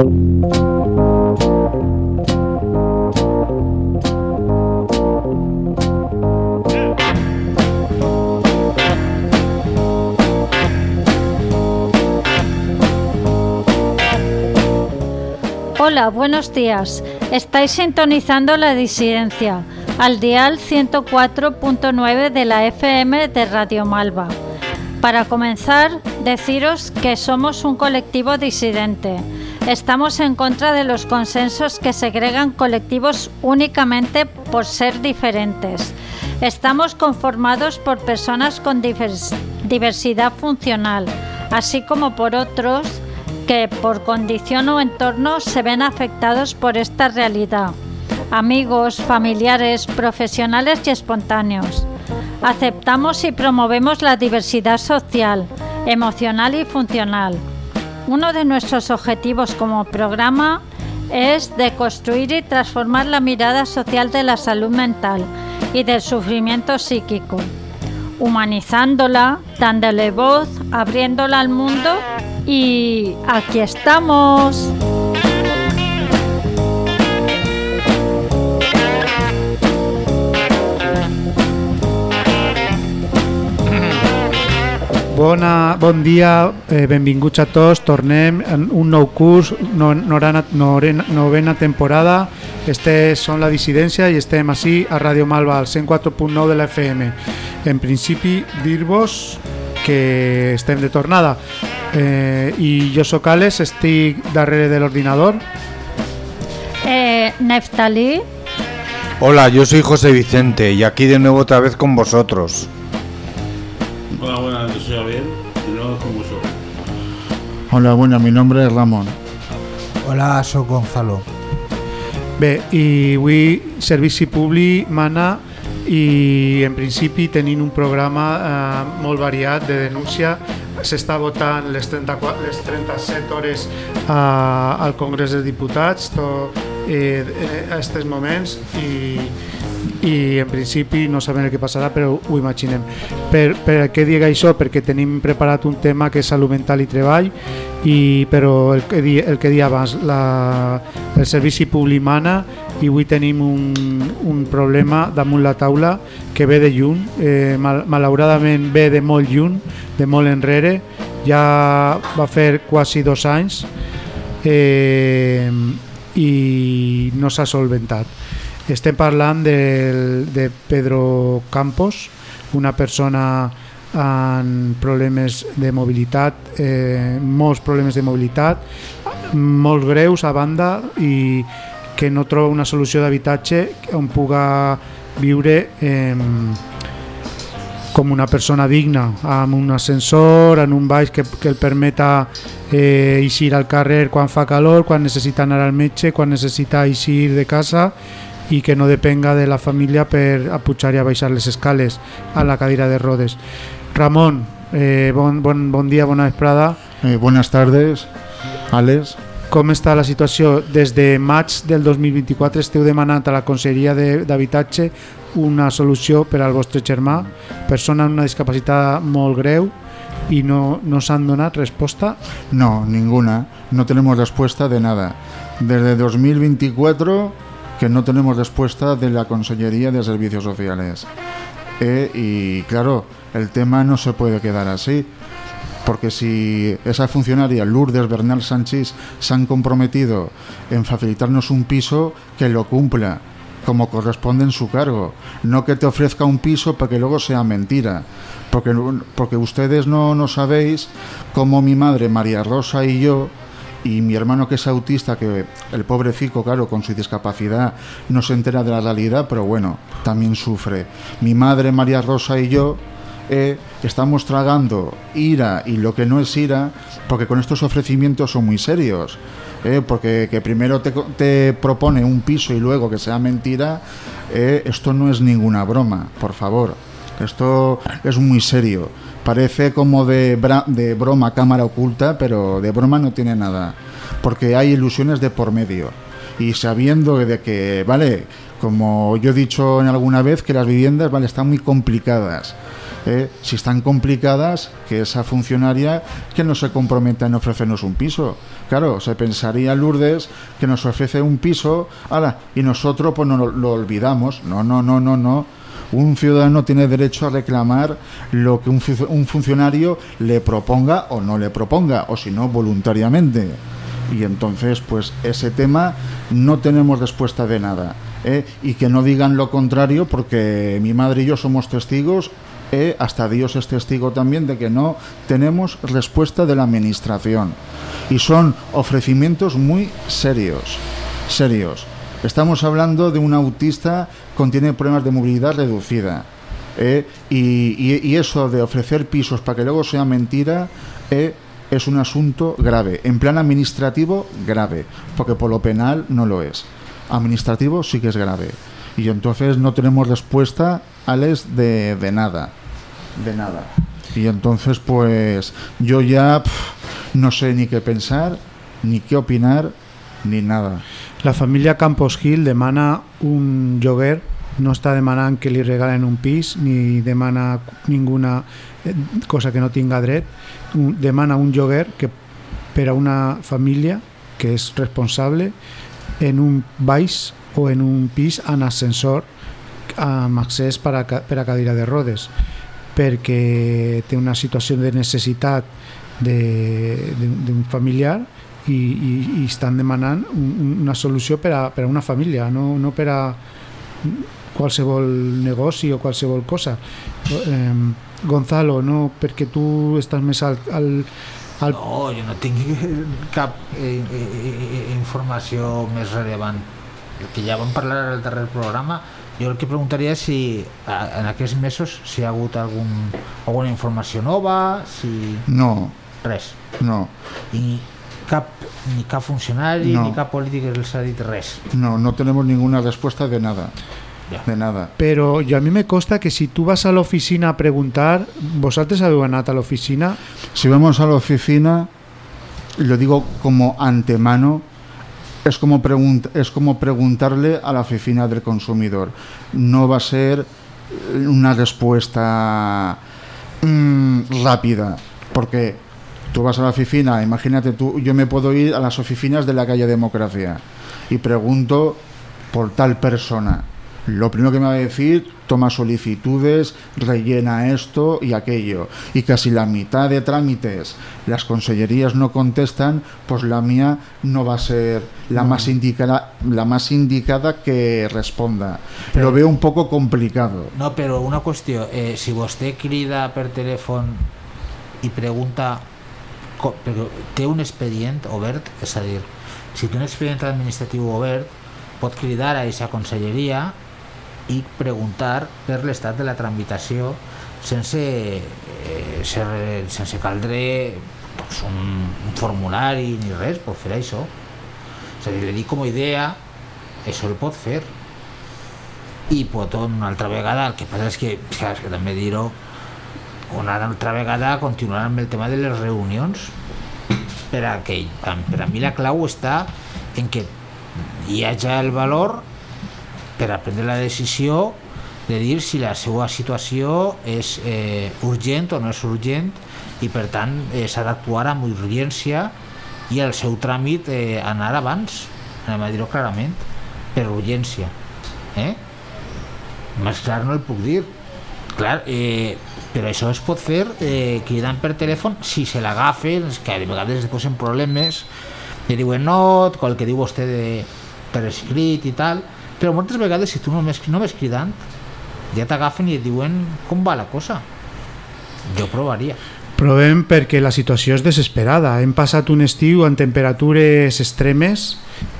Hola, buenos días. Estáis sintonizando la disidencia al dial 104.9 de la FM de Radio Malva. Para comenzar, deciros que somos un colectivo disidente. Estamos en contra de los consensos que segregan colectivos únicamente por ser diferentes. Estamos conformados por personas con diversidad funcional, así como por otros que por condición o entorno se ven afectados por esta realidad. Amigos, familiares, profesionales y espontáneos. Aceptamos y promovemos la diversidad social, emocional y funcional. Uno de nuestros objetivos como programa es de construir y transformar la mirada social de la salud mental y del sufrimiento psíquico, humanizándola, dándole voz, abriéndola al mundo y aquí estamos. Bona, bon dia, eh, benvinguts a tots. Tornem en un nou curs, no, norana, norena, novena temporada. Este són la dissidència i estem així a Radio Malva, al 104.9 de la FM. En principi, dir-vos que estem de tornada. Eh, I jo sóc Alex, estic darrere de l'ordinador. Eh, Neftalí. Hola, yo soy José Vicente y aquí de nuevo otra vez con vosotros. Hola, buenas, yo soy Javier y luego con vosotros. Hola, buenas, mi nombre es Ramón. Hola, soy Gonzalo. Bé, i avui Servici Públic mana i en principi tenim un programa eh, molt variat de denúncia s'està votant les, 34, les 37 hores eh, al Congrés dels Diputats to, eh, a aquests moments i, i en principi no sabem el que passarà però ho imaginem per, per què dic això? perquè tenim preparat un tema que és salut mental i treball i, però el que, di, el que dia abans la, el servici públic mana i avui tenim un, un problema damunt la taula que ve de lluny, eh, mal, malauradament ve de molt lluny, de molt enrere, ja va fer quasi dos anys eh, i no s'ha solventat. Estem parlant del, de Pedro Campos, una persona amb problemes de mobilitat, eh, molts problemes de mobilitat, molt greus a banda i que no troba una solució d'habitatge on puga viure eh, com una persona digna, amb un ascensor, en un baix que, que el permeta eh, eixir al carrer quan fa calor, quan necessita anar al metge, quan necessita eixir de casa i que no depenga de la família per a pujar i a baixar les escales a la cadira de rodes. Ramon, eh, bon, bon, bon dia, bona vesprada. Eh, buenas tardes, Alex. Com està la situació? Des de maig del 2024 esteu demanant a la Conselleria de- d'Habitatge una solució per al vostre germà, persona amb una discapacitat molt greu i no, no s'han donat resposta. No, ninguna. No tenemos respuesta de nada. Desde 2024 que no tenemos respuesta de la Consellería de Servicios Sociales. Eh, y claro, el tema no se puede quedar así. Porque si esa funcionaria, Lourdes Bernal Sánchez, se han comprometido en facilitarnos un piso, que lo cumpla como corresponde en su cargo. No que te ofrezca un piso para que luego sea mentira. Porque, porque ustedes no, no sabéis cómo mi madre, María Rosa y yo, y mi hermano que es autista, que el pobrecito, claro, con su discapacidad no se entera de la realidad, pero bueno, también sufre. Mi madre, María Rosa y yo eh, estamos tragando ira y lo que no es ira, porque con estos ofrecimientos son muy serios. eh, porque que primero te, te propone un piso y luego que sea mentira, eh, esto no es ninguna broma, por favor. Esto es muy serio. Parece como de, bra- de broma cámara oculta, pero de broma no tiene nada. Porque hay ilusiones de por medio. Y sabiendo de que, vale, como yo he dicho en alguna vez, que las viviendas, vale, están muy complicadas. Eh, si están complicadas, que esa funcionaria que no se comprometa en ofrecernos un piso. Claro, se pensaría Lourdes que nos ofrece un piso, ala, y nosotros pues no lo, lo olvidamos. No, no, no, no, no. Un ciudadano tiene derecho a reclamar lo que un, fu- un funcionario le proponga o no le proponga, o si no, voluntariamente. Y entonces, pues ese tema no tenemos respuesta de nada. ¿eh? Y que no digan lo contrario, porque mi madre y yo somos testigos, ¿eh? hasta Dios es testigo también de que no tenemos respuesta de la administración. Y son ofrecimientos muy serios, serios. Estamos hablando de un autista que tiene problemas de movilidad reducida. ¿eh? Y, y- eso de ofrecer pisos para que luego sea mentira ¿eh? es un asunto grave. En plan administrativo, grave, porque por lo penal no lo es. Administrativo sí que es grave. Y entonces no tenemos respuesta, Alex, de, de nada. De nada. Y entonces, pues yo ya no sé ni qué pensar, ni qué opinar, ni nada. La família Campos Gil demana un lloguer, no està demanant que li regalen un pis ni demana ninguna eh, cosa que no tinga dret, demana un lloguer que per a una família que és responsable en un baix o en un pis en ascensor amb accés per a, per a cadira de rodes perquè té una situació de necessitat d'un familiar i, i, i estan demanant un, un- una solució per a, per a una família, no, no per a qualsevol negoci o qualsevol cosa. Eh, Gonzalo, no, perquè tu estàs més al, al, al No, jo no tinc cap eh, eh, eh, informació més rellevant. El que ja vam parlar al darrer programa, jo el que preguntaria és si en aquests mesos si hi ha hagut algun, alguna informació nova, si... No, res. no, I cap, ni cap funcionari No. ni cap polític els ha dit res. no, no tenemos ninguna respuesta de nada. Ja. De nada. Però jo a mi me costa que si tu vas a l'oficina a preguntar, vosaltres habeu anat a l'oficina, Si vamos a la oficina, lo digo como antemano, es como, pregunt- es como preguntarle a la oficina del consumidor. No va a ser una respuesta mm, rápida, porque tú vas a la oficina, imagínate tú, yo me puedo ir a las oficinas de la calle Democracia y pregunto por tal persona. Lo primero que me va a decir, toma solicitudes, rellena esto y aquello. Y casi la mitad de trámites las consellerías no contestan, pues la mía no va a ser la más indicada, la más indicada que responda. Lo veo un poco complicado. No, però una qüestió, eh, si vostè crida per telèfon i pregunta però té un expedient obert, és a dir, si té un expedient administratiu obert, pot cridar a aquesta conselleria i preguntar per l'estat de la tramitació sense, eh, sense caldre doncs, un, un formulari ni res, pot fer això. És a dir, li dic com a idea, això el pot fer i pot una altra vegada el que passa és que, és que també dir-ho una altra vegada continuar amb el tema de les reunions per a que per a mi la clau està en que hi ha ja el valor per a prendre la decisió de dir si la seva situació és eh, urgent o no és urgent i per tant eh, s'ha d'actuar amb urgència i el seu tràmit eh, anar abans anem a dir-ho clarament per urgència eh? més clar no el puc dir clar, eh, però això es pot fer eh, cridant per telèfon si se l'agafen, és que a vegades es posen problemes i diuen no, el que diu vostè de, per escrit i tal però moltes vegades si tu només, només cridant ja t'agafen i et diuen com va la cosa. Jo provaria Provem perquè la situació és desesperada. Hem passat un estiu amb temperatures extremes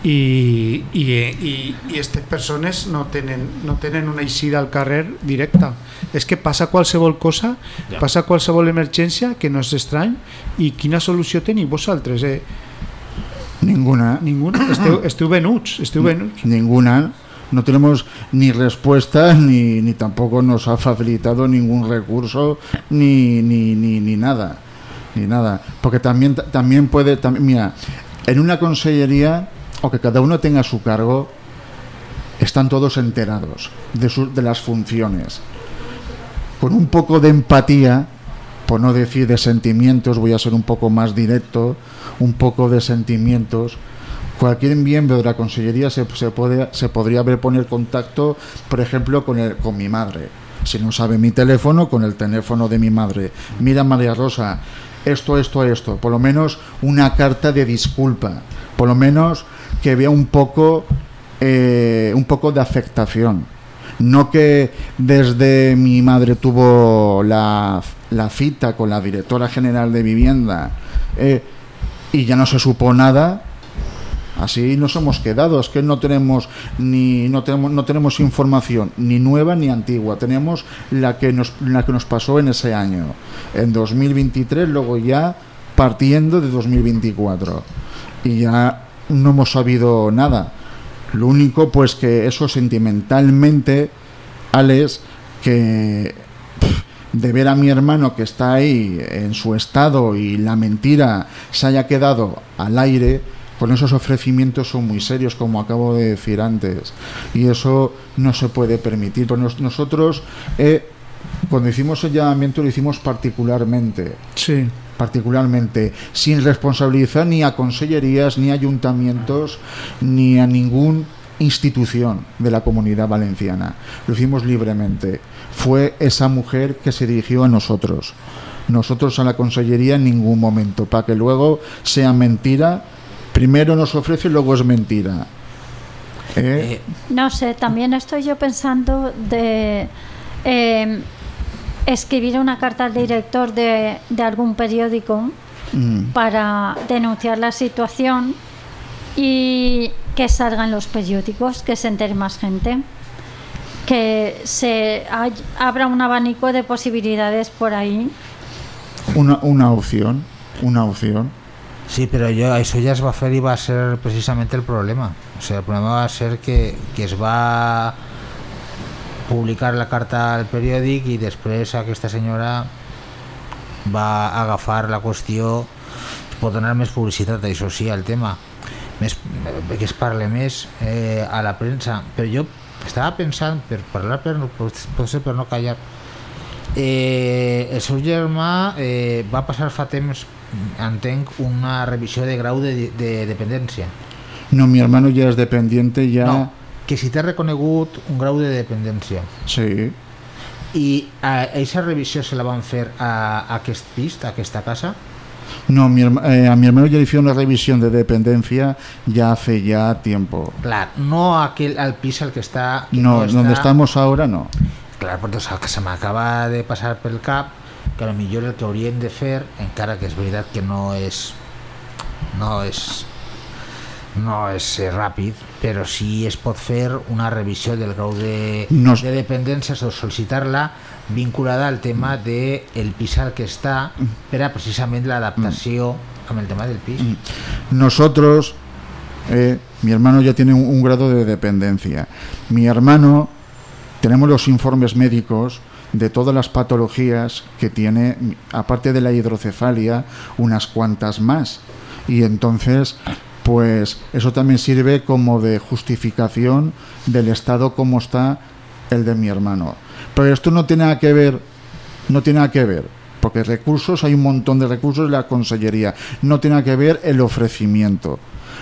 i, i, i, i aquestes persones no tenen, no tenen una eixida al carrer directa. És que passa qualsevol cosa, Ja. passa qualsevol emergència, que no és estrany, i quina solució teniu vosaltres? Eh? Ninguna. Ninguna? Esteu, esteu venuts, esteu venuts. Ninguna. No tenemos ni respuesta ni, ni tampoco nos ha facilitado ningún recurso ni, ni, ni, ni nada. Ni nada. Porque también, también puede. También, mira, en una consellería, o que cada uno tenga su cargo, están todos enterados de, sus de las funciones. con un poco de empatía, por no decir de sentimientos, voy a ser un poco más directo, un poco de sentimientos, cualquier miembro de la consellería se, se, puede, se podría ver poner contacto, por ejemplo, con, el, con mi madre. Si no sabe mi teléfono, con el teléfono de mi madre. Mira, María Rosa, esto, esto, esto. Por lo menos una carta de disculpa. Por lo menos que vea un poco, eh, un poco de afectación. No que desde mi madre tuvo la, la cita con la directora general de vivienda eh, y ya no se supo nada, Así nos hemos quedado, es que no tenemos ni no tenemos no tenemos información ni nueva ni antigua, tenemos la que nos la que nos pasó en ese año, en 2023, luego ya partiendo de 2024 y ya no hemos sabido nada. Lo único pues que eso sentimentalmente Alex que de ver a mi hermano que está ahí en su estado y la mentira se haya quedado al aire, con esos ofrecimientos son muy serios, como acabo de decir antes, y eso no se puede permitir. Pues nosotros, eh, cuando hicimos el llamamiento, lo hicimos particularmente. Sí. Particularmente, sin responsabilizar ni a consellerías, ni a ayuntamientos, ni a ninguna institución de la comunidad valenciana. Lo hicimos libremente. Fue esa mujer que se dirigió a nosotros. Nosotros a la consellería en ningún momento, para que luego sea mentira primero nos ofrece y luego es mentira. ¿Eh? No sé, también estoy yo pensando de eh, escribir una carta al director de, de algún periódico Mm. para denunciar la situación y que salgan los periódicos, que se entere más gente, que se hay- abra un abanico de posibilidades por ahí. Una, una opción, una opción. Sí, pero yo, eso ya es va hacer y va ser precisamente el problema. O sea, el problema va ser que, que es va publicar la carta al periòdic i després aquesta senyora va agafar la qüestió es pot donar més publicitat, això sí, al tema més, eh, que es parle més eh, a la premsa però jo estava pensant per parlar per, potser per no callar eh, el seu germà eh, va passar fa temps entenc una revisió de grau de, de dependència No, mi hermano ya es dependiente, ya. no, que si té reconegut un grau de dependència Sí. i a aquesta revisió se la van fer a, a aquest pis, a aquesta casa No, mi herma- eh, a mi hermano ya le hicieron una revisión de dependencia ya hace ya tiempo. clar, no aquel, al pis al que està que No, donde està- estamos ahora no. Clar, però doncs, el que se m'acaba de passar pel cap que a lo millor el que haurien de fer, encara que és veritat que no és no és no és eh, ràpid, però sí es pot fer una revisió del grau de, No es- de dependència o sol·licitar-la vinculada al tema de el pis al que està per a precisament l'adaptació amb el tema del pis. Nosotros, eh, mi hermano ya tiene un, un grado de dependencia. Mi hermano, tenemos los informes médicos de todas las patologías que tiene, aparte de la hidrocefalia, unas cuantas más. Y entonces, pues eso también sirve como de justificación del estado como está el de mi hermano. Pero esto no tiene nada que ver, no tiene nada que ver, porque recursos, hay un montón de recursos en la consellería, no tiene nada que ver el ofrecimiento.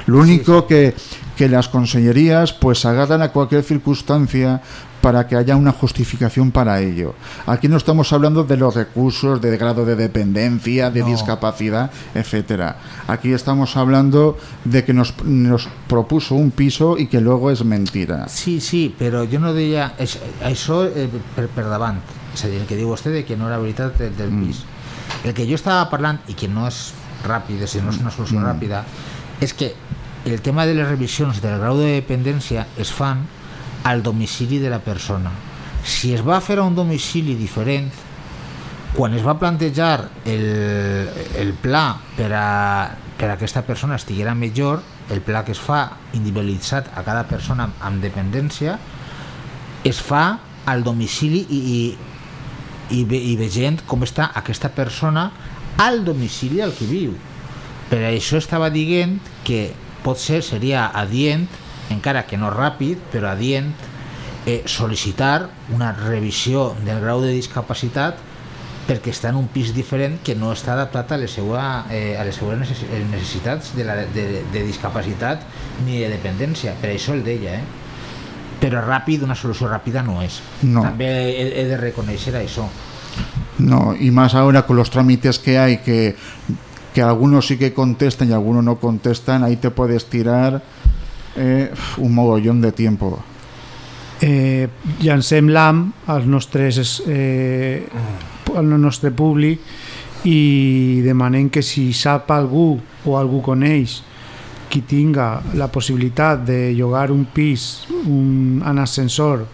Lo único que, que las consellerías pues agarran a cualquier circunstancia para que haya una justificación para ello. Aquí no estamos hablando de los recursos, de grado de dependencia, de No. discapacidad, etcétera. Aquí estamos hablando de que nos, nos propuso un piso y que luego es mentira. Sí, sí, però jo no deia és, això eh, per, per davant és a dir, el que diu vostè de que no era veritat del, del pis el que jo estava parlant i que no és ràpid, dir, no és una solució ràpida és que el tema de les revisions del grau de dependència es fan al domicili de la persona si es va fer a un domicili diferent quan es va plantejar el, el pla per a, per a aquesta persona estiguera millor, el pla que es fa individualitzat a cada persona amb, amb dependència, es fa al domicili i, i, i, ve, i veient com està aquesta persona al domicili al que viu. Per això estava dient que potser seria adient, encara que no ràpid, però adient, eh, sol·licitar una revisió del grau de discapacitat perquè està en un pis diferent que no està adaptat a les, seua, eh, a les seues necessitats de, la, de, de discapacitat ni de dependència, per això el deia, eh? però ràpid, una solució ràpida no és. No. També he, he de reconèixer això. No, y más ahora con los trámites que hay, que, que algunos sí que contestan y algunos no contestan, ahí te puedes tirar eh, un mogollón de tiempo. eh, llancem l'AM als nostres eh, al nostre públic i demanem que si sap algú o algú coneix qui tinga la possibilitat de llogar un pis un, en ascensor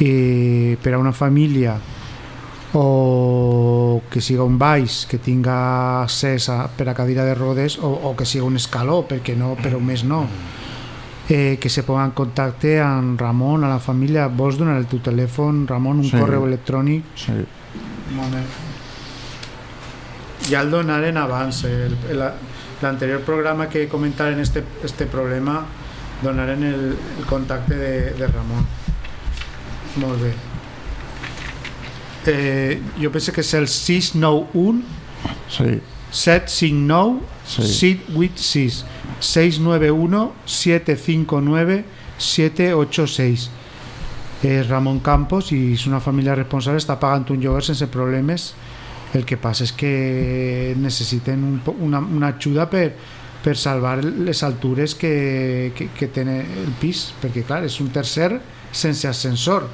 eh, per a una família o que siga un baix que tinga accés a, per a cadira de rodes o, o que siga un escaló perquè no, però més no eh, que se ponga en contacte amb Ramon, a la família vols donar el teu telèfon, Ramon, un Sí. correu electrònic Sí. ja el donaren abans el- l'anterior programa que comentaren este, este problema donaren el, el contacte de, de Ramon molt bé eh, jo penso que és el 691 Sí. 759 Sí. 786 691 759 786 és Ramon Campos i és una família responsable està pagant un lloguer sense problemes el que passa és que necessiten un, una, una ajuda per, per salvar les altures que, que, que el pis perquè clar, és un tercer sense ascensor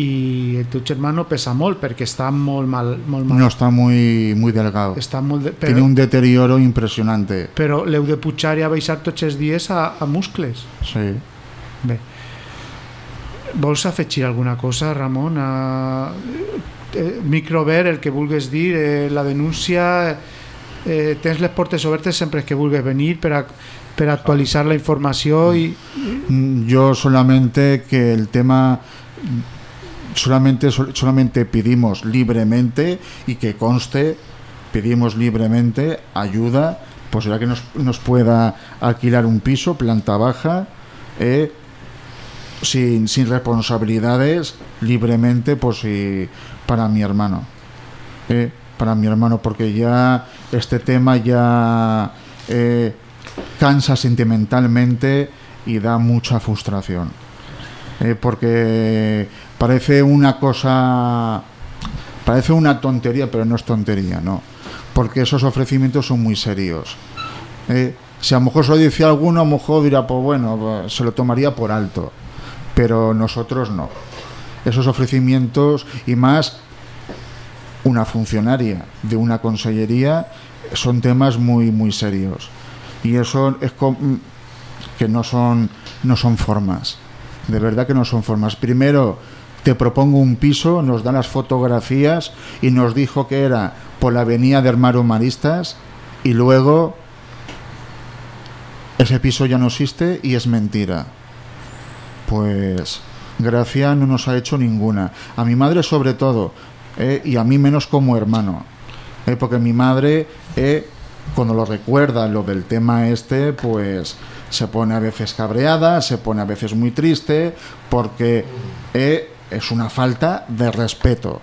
i el teu germà no pesa molt perquè està molt mal, molt mal No está muy, muy delgado. està molt de, però, Tiene un deterioro impresionante. però l'heu de pujar i a baixar tots els dies a, a muscles Sí. bé vols afegir alguna cosa Ramon a, eh, microvert el que vulgues dir eh, la denúncia eh, tens les portes obertes sempre que vulguis venir per a, per a actualitzar la informació i Mm, Yo solamente que el tema solamente sol- solamente pedimos libremente y que conste pedimos libremente ayuda pues ya que nos, nos pueda alquilar un piso planta baja eh, sin, sin responsabilidades libremente pues y para mi hermano eh, para mi hermano porque ya este tema ya eh, cansa sentimentalmente y da mucha frustración porque parece una cosa parece una tontería pero no es tontería no porque esos ofrecimientos son muy serios. Eh, si a lo mejor se lo dice alguno a lo mejor dirá pues bueno pues, se lo tomaría por alto. Pero nosotros no. Esos ofrecimientos y más una funcionaria de una consellería son temas muy muy serios. Y eso es que no son no son formas. De verdad que no son formas. Primero te propongo un piso nos dan las fotografías y nos dijo que era por la avenida de Hermano Maristas y luego ese piso ya no existe y es mentira. Pues gracia no nos ha hecho ninguna. A mi madre sobre todo eh, y a mí menos como hermano eh, porque mi madre eh, cuando lo recuerda lo del tema este pues se pone a veces cabreada se pone a veces muy triste porque eh, es una falta de respeto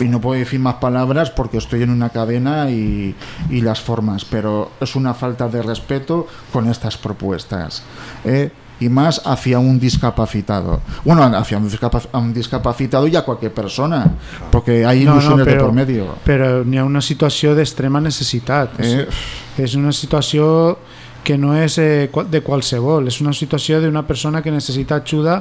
y no puedo decir más palabras porque estoy en una cadena y, y las formas, pero es una falta de respeto con estas propuestas. ¿eh? Y más hacia un discapacitado. Bueno, hacia un, discapa- a un discapacitado y a cualquier persona, porque hay No, no, ilusiones de però- por medio. però n'hi ha una situació d'extrema necessitat Eh, és una situació que no és eh, de qualsevol, és una situació d'una persona que necessita ajuda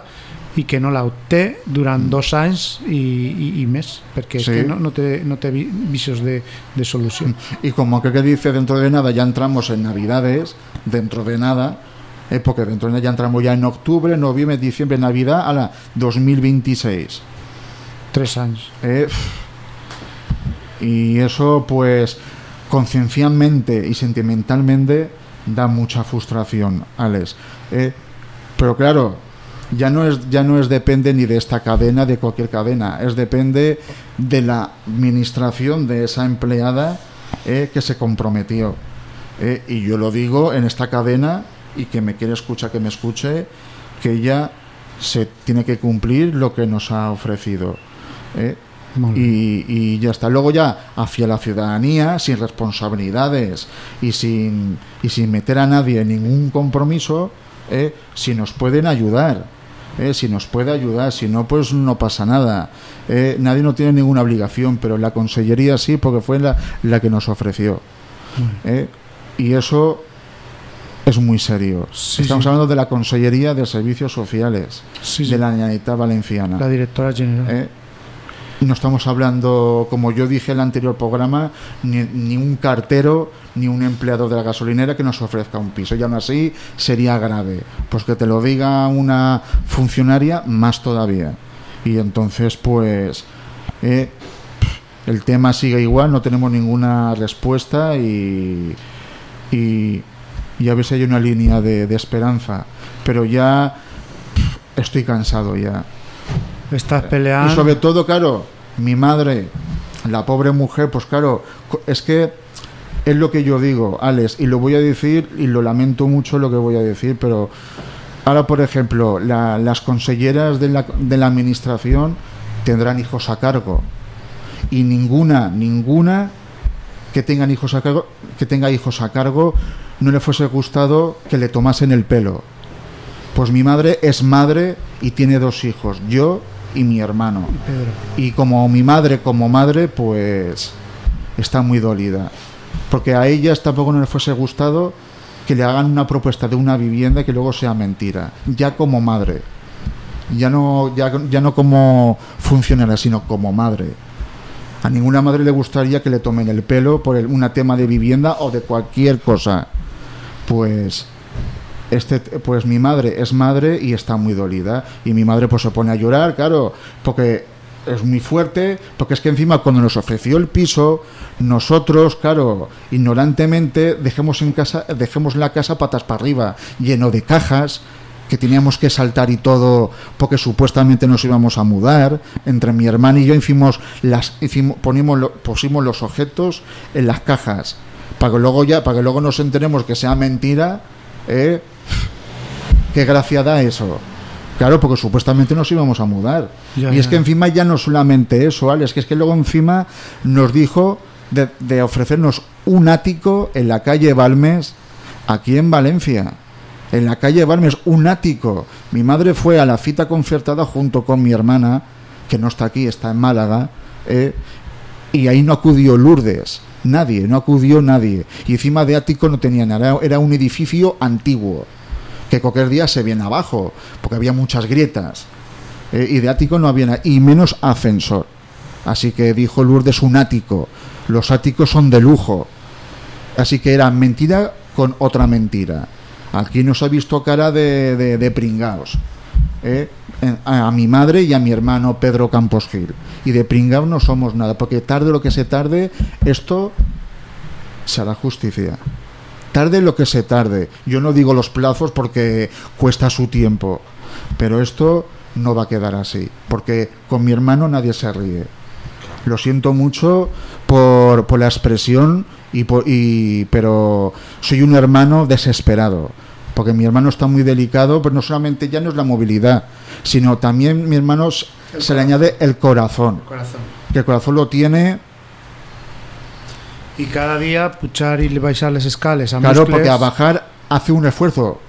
i que no la té durant dos anys i, i, i més, perquè Sí. que no, no té, no té vi- visos de, de solució. Y como que que dice dentro de nada ya entramos en Navidades, dentro de nada, eh, porque dentro de nada ya entramos ya en octubre, noviembre, diciembre, Navidad, a la 2026. Tres anys. Eh, y eso, pues, conciencialmente y sentimentalmente da mucha frustración, Alex. Eh, pero claro, ya no es ya no es depende ni de esta cadena, de cualquier cadena, es depende de la administración de esa empleada eh, que se comprometió. Eh, y yo lo digo en esta cadena y que me quiere escuchar que me escuche, que ella se tiene que cumplir lo que nos ha ofrecido. Y, y, ya está. Luego ya hacia la ciudadanía, sin responsabilidades y sin, y sin meter a nadie en ningún compromiso, ¿eh? si nos pueden ayudar. ¿eh? Si nos puede ayudar, si no, pues no pasa nada. ¿eh? Nadie no tiene ninguna obligación, pero la consellería sí, porque fue la, la que nos ofreció. Y eso es muy serio. Sí, Estamos sí. hablando de la Consellería de Servicios Sociales sí. de la Generalitat Valenciana. La directora general. ¿Eh? No estamos hablando, como yo dije en el anterior programa, ni, ni un cartero ni un empleado de la gasolinera que nos ofrezca un piso. Y aún así sería grave. Pues que te lo diga una funcionaria, más todavía. Y entonces, pues, eh, el tema sigue igual, no tenemos ninguna respuesta y, y, y a si hay una línea de, esperanza. Pero ya estoy cansado ya. Estás Y peleando. sobre todo, claro, mi madre, la pobre mujer, pues claro, es que es lo que yo digo, Alex, y lo voy a decir, y lo lamento mucho lo que voy a decir, pero ahora, por ejemplo, la- las conselleras de la, de la administración tendrán hijos a cargo, y ninguna, ninguna que tengan hijos a cargo, que tenga hijos a cargo, no le fuese gustado que le tomasen el pelo. Pues mi madre es madre y tiene dos hijos, yo y mi hermano. Pedro. Y como mi madre, como madre, pues está muy dolida. Porque a ellas tampoco no le fuese gustado que le hagan una propuesta de una vivienda que luego sea mentira. Ya como madre. Ya no, ya, ya no como funcionaria, sino como madre. A ninguna madre le gustaría que le tomen el pelo por un tema de vivienda o de cualquier cosa. Pues este pues mi madre es madre y está muy dolida y mi madre pues se pone a llorar claro porque es muy fuerte porque es que encima cuando nos ofreció el piso nosotros claro ignorantemente dejemos en casa dejemos la casa patas para arriba lleno de cajas que teníamos que saltar y todo porque supuestamente nos íbamos a mudar entre mi hermana y yo hicimos las hicimos ponimos lo- pusimos los objetos en las cajas para que luego ya para que luego nos enteremos que sea mentira ¿eh? Qué gracia da eso claro porque supuestamente nos íbamos a mudar Ya, y es ya. que encima ya no solamente eso Alex que es que luego encima nos dijo de, de ofrecernos un ático en la calle Balmes aquí en Valencia en la calle Balmes un ático mi madre fue a la cita concertada junto con mi hermana que no está aquí está en Málaga ¿eh? y ahí no acudió Lourdes, nadie, no acudió nadie. Y encima de ático no tenía nada, era un edificio antiguo, que cualquier día se viene abajo, porque había muchas grietas. Eh, y de ático no había nada, y menos ascensor. Así que dijo Lourdes un ático. Los áticos son de lujo. Así que era mentira con otra mentira. Aquí nos ha visto cara de, de, de pringaos. ¿eh? A, mi madre y a mi hermano Pedro Campos Gil. Y de pringaos no somos nada, porque tarde lo que se tarde, esto se hará justicia. Tarde lo que se tarde. Yo no digo los plazos porque cuesta su tiempo, pero esto no va a quedar así, porque con mi hermano nadie se ríe. Lo siento mucho por, por la expresión, y por, y, pero soy un hermano desesperado. Porque mi hermano está muy delicado, pero no solamente ya no es la movilidad, sino también mi hermano se le añade el corazón. Corazón. Que el corazón lo tiene, Y cada día puchar y baixar las escales a claro, Muscles, porque a bajar hace un esfuerzo.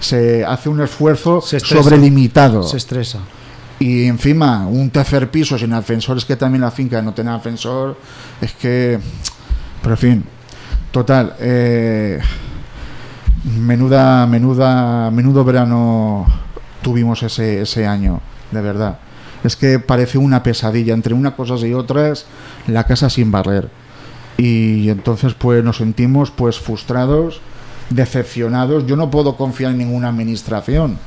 Se hace un esfuerzo Se sobrelimitado. se estresa. Y encima, un tercer piso sin ascensor, es que también la finca no tiene ascensor, es que... Pero en fin, total, eh, menuda, menuda, menudo verano tuvimos ese, ese año, de verdad. Es que parece una pesadilla, entre unas cosas y otras, la casa sin barrer. Y entonces pues nos sentimos pues frustrados, decepcionados. Yo no puedo confiar en ninguna administración.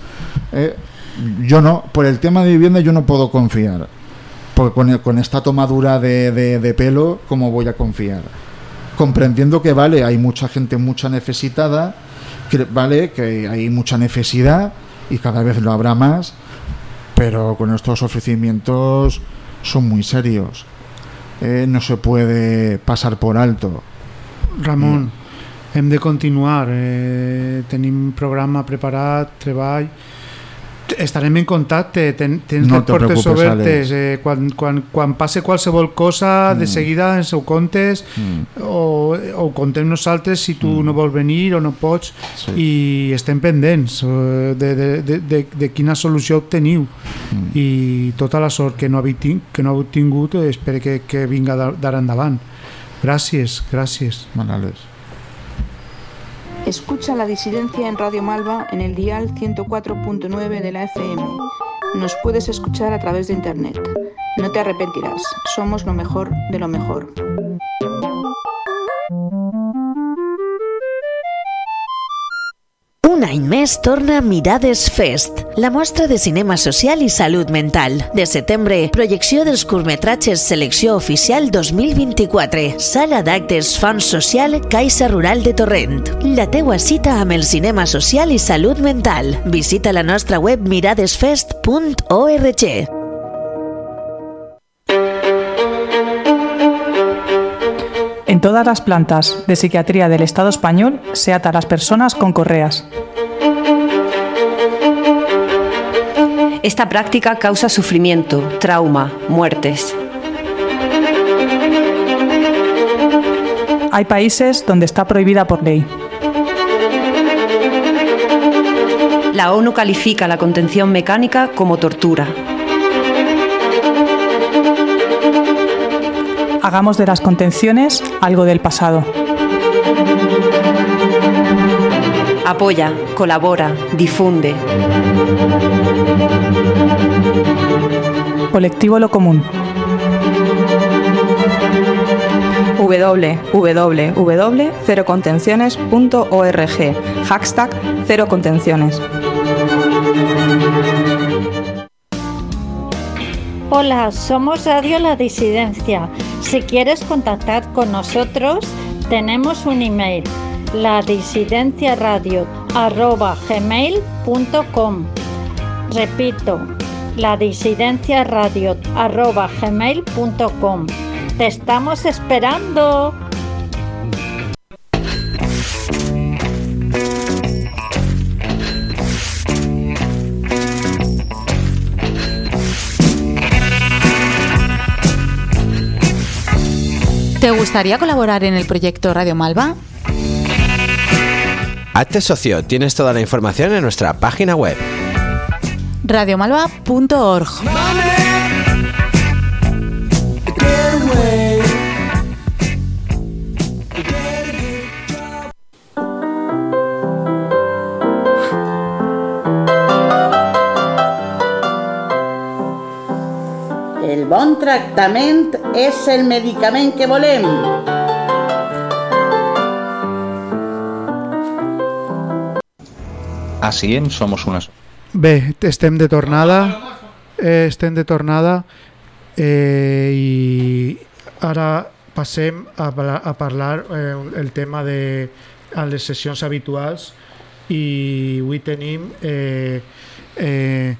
¿eh? Yo no, por el tema de vivienda yo no puedo confiar. Porque con, esta tomadura de, de- de pelo, ¿cómo voy a confiar? Comprendiendo que vale, hay mucha gente mucha necesitada, que vale, que hay mucha necesidad y cada vez lo habrá más, pero con estos ofrecimientos son muy serios. Eh, no se puede pasar por alto. Ramon, hem de continuar. Eh, tenim programa preparat, treball. Estarem en contacte, ten, tens No les te portes obertes, eh, quan, quan, quan passe qualsevol cosa, de seguida ens ho contes Mm. o, o ho contem nosaltres si tu no vols venir o no pots Sí. i estem pendents eh, de, de, de, de, de quina solució obteniu Mm. i tota la sort que no heu, tin que no heu tingut eh, espero que, que vinga d'ar- d'ara endavant gràcies, gràcies Manales. Escucha la disidencia en Radio Malva en el dial 104.9 de la FM. Nos puedes escuchar a través de internet. No te arrepentirás. Somos lo mejor de lo mejor. Un any més torna Mirades Fest, la mostra de cinema social i salut mental. De setembre, projecció dels curtmetratges Selecció Oficial 2024. Sala d'actes Fons Social Caixa Rural de Torrent. La teua cita amb el cinema social i salut mental. Visita la nostra web miradesfest.org. En todas las plantas de psiquiatría del Estado español se ata a las personas con correas. Esta práctica causa sufrimiento, trauma, muertes. Hay países donde está prohibida por ley. La ONU califica la contención mecánica como tortura. Hagamos de las contenciones algo del pasado. Apoya, colabora, difunde. Colectivo Lo Común. www.cerocontenciones.org. Hashtag Cero Contenciones. Hola, somos Radio La Disidencia. Si quieres contactar con nosotros, tenemos un email, ladisidenciaradio.gmail.com Repito, ladisidenciaradio.gmail.com Te estamos esperando. Gustaría colaborar en el proyecto Radio Malva? Hazte socio, tienes toda la información en nuestra página web. radiomalva.org tractament és el medicament que volem. Así en Somos Unas. Bé, estem de tornada, eh, estem de tornada eh, i ara passem a, a parlar eh, el tema de a les sessions habituals i avui tenim eh, eh,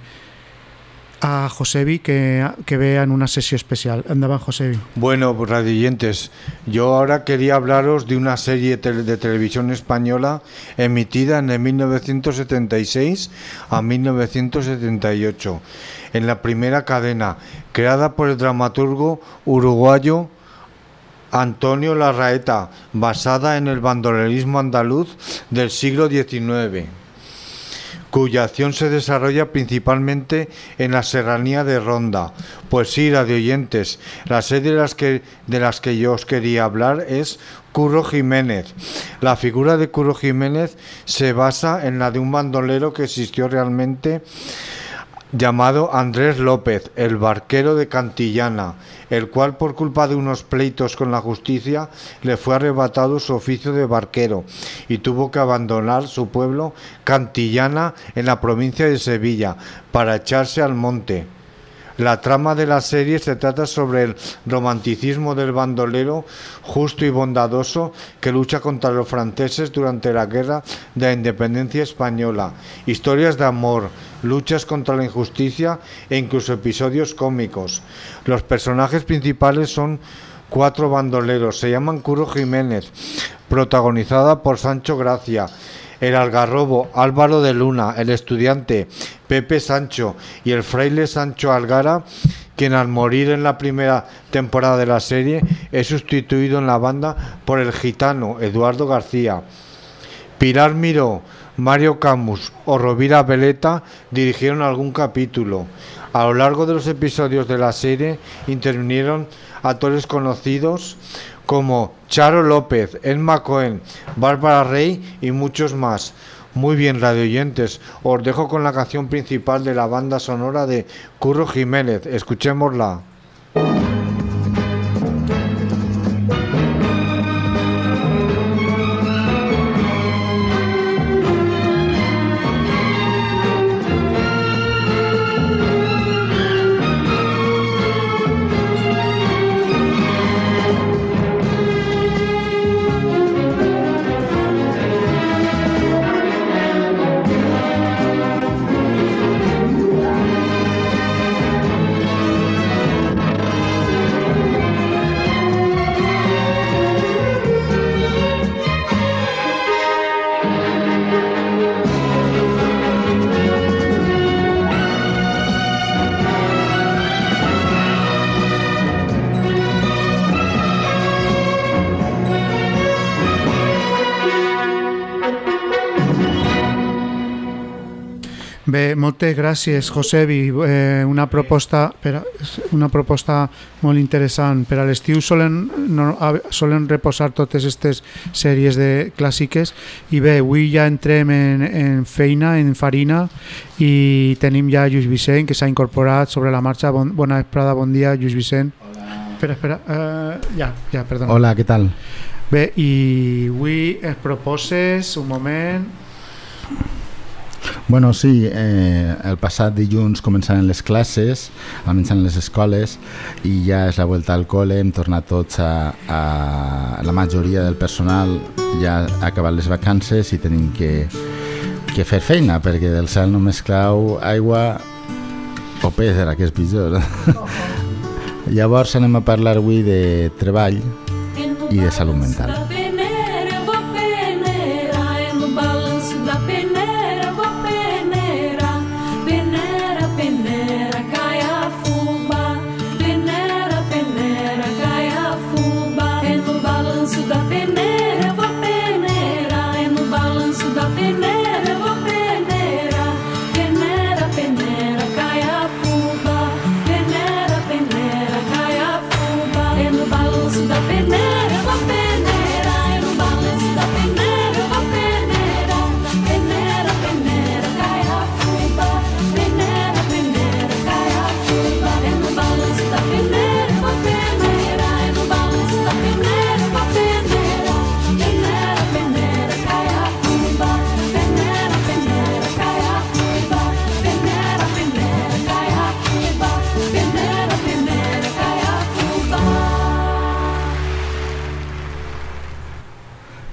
a Josebi que, que ve en una sessió especial. Endavant, Josebi. Bueno, pues yo ahora quería hablaros de una serie de televisión española emitida en el 1976 a 1978, en la primera cadena, creada por el dramaturgo uruguayo Antonio Larraeta, basada en el bandolerismo andaluz del siglo XIX cuya acción se desarrolla principalmente en la serranía de Ronda. Pues sí, radio oyentes, la serie de las que, de las que yo os quería hablar es Curro Jiménez. La figura de Curro Jiménez se basa en la de un bandolero que existió realmente llamado Andrés López, el barquero de Cantillana, el cual por culpa de unos pleitos con la justicia le fue arrebatado su oficio de barquero y tuvo que abandonar su pueblo Cantillana en la provincia de Sevilla para echarse al monte. La trama de la serie se trata sobre el romanticismo del bandolero justo y bondadoso que lucha contra los franceses durante la guerra de la independencia española. Historias de amor, luchas contra la injusticia e incluso episodios cómicos. Los personajes principales son cuatro bandoleros. Se llaman Curro Jiménez, protagonizada por Sancho Gracia, el algarrobo Álvaro de Luna, el estudiante Pepe Sancho y el fraile Sancho Algara, quien al morir en la primera temporada de la serie es sustituido en la banda por el gitano Eduardo García. Pilar Miró, Mario Camus o Rovira Veleta dirigieron algún capítulo. A lo largo de los episodios de la serie intervinieron actores conocidos como Charo López, Elma Cohen, Bárbara Rey y muchos más. Muy bien, radio oyentes, os dejo con la canción principal de la banda sonora de Curro Jiménez. Escuchémosla. Moltes gràcies, Josebi. Eh, una proposta per, una proposta molt interessant. Per a l'estiu solen, no, solen reposar totes aquestes sèries de clàssiques i bé, avui ja entrem en, en feina, en farina i tenim ja Lluís Vicent que s'ha incorporat sobre la marxa. Bon, bona vesprada, bon dia, Lluís Vicent. Hola. Espera, espera. Uh, ja, ja, perdona. Hola, què tal? Bé, i avui es proposes un moment Bueno, sí, eh, el passat dilluns començaran les classes, almenys en les escoles, i ja és la volta al col·le, hem tornat tots a, a... La majoria del personal ja ha acabat les vacances i tenim que, que fer feina, perquè del cel només clau aigua o pedra, que és pitjor. Llavors anem a parlar avui de treball i de salut mental.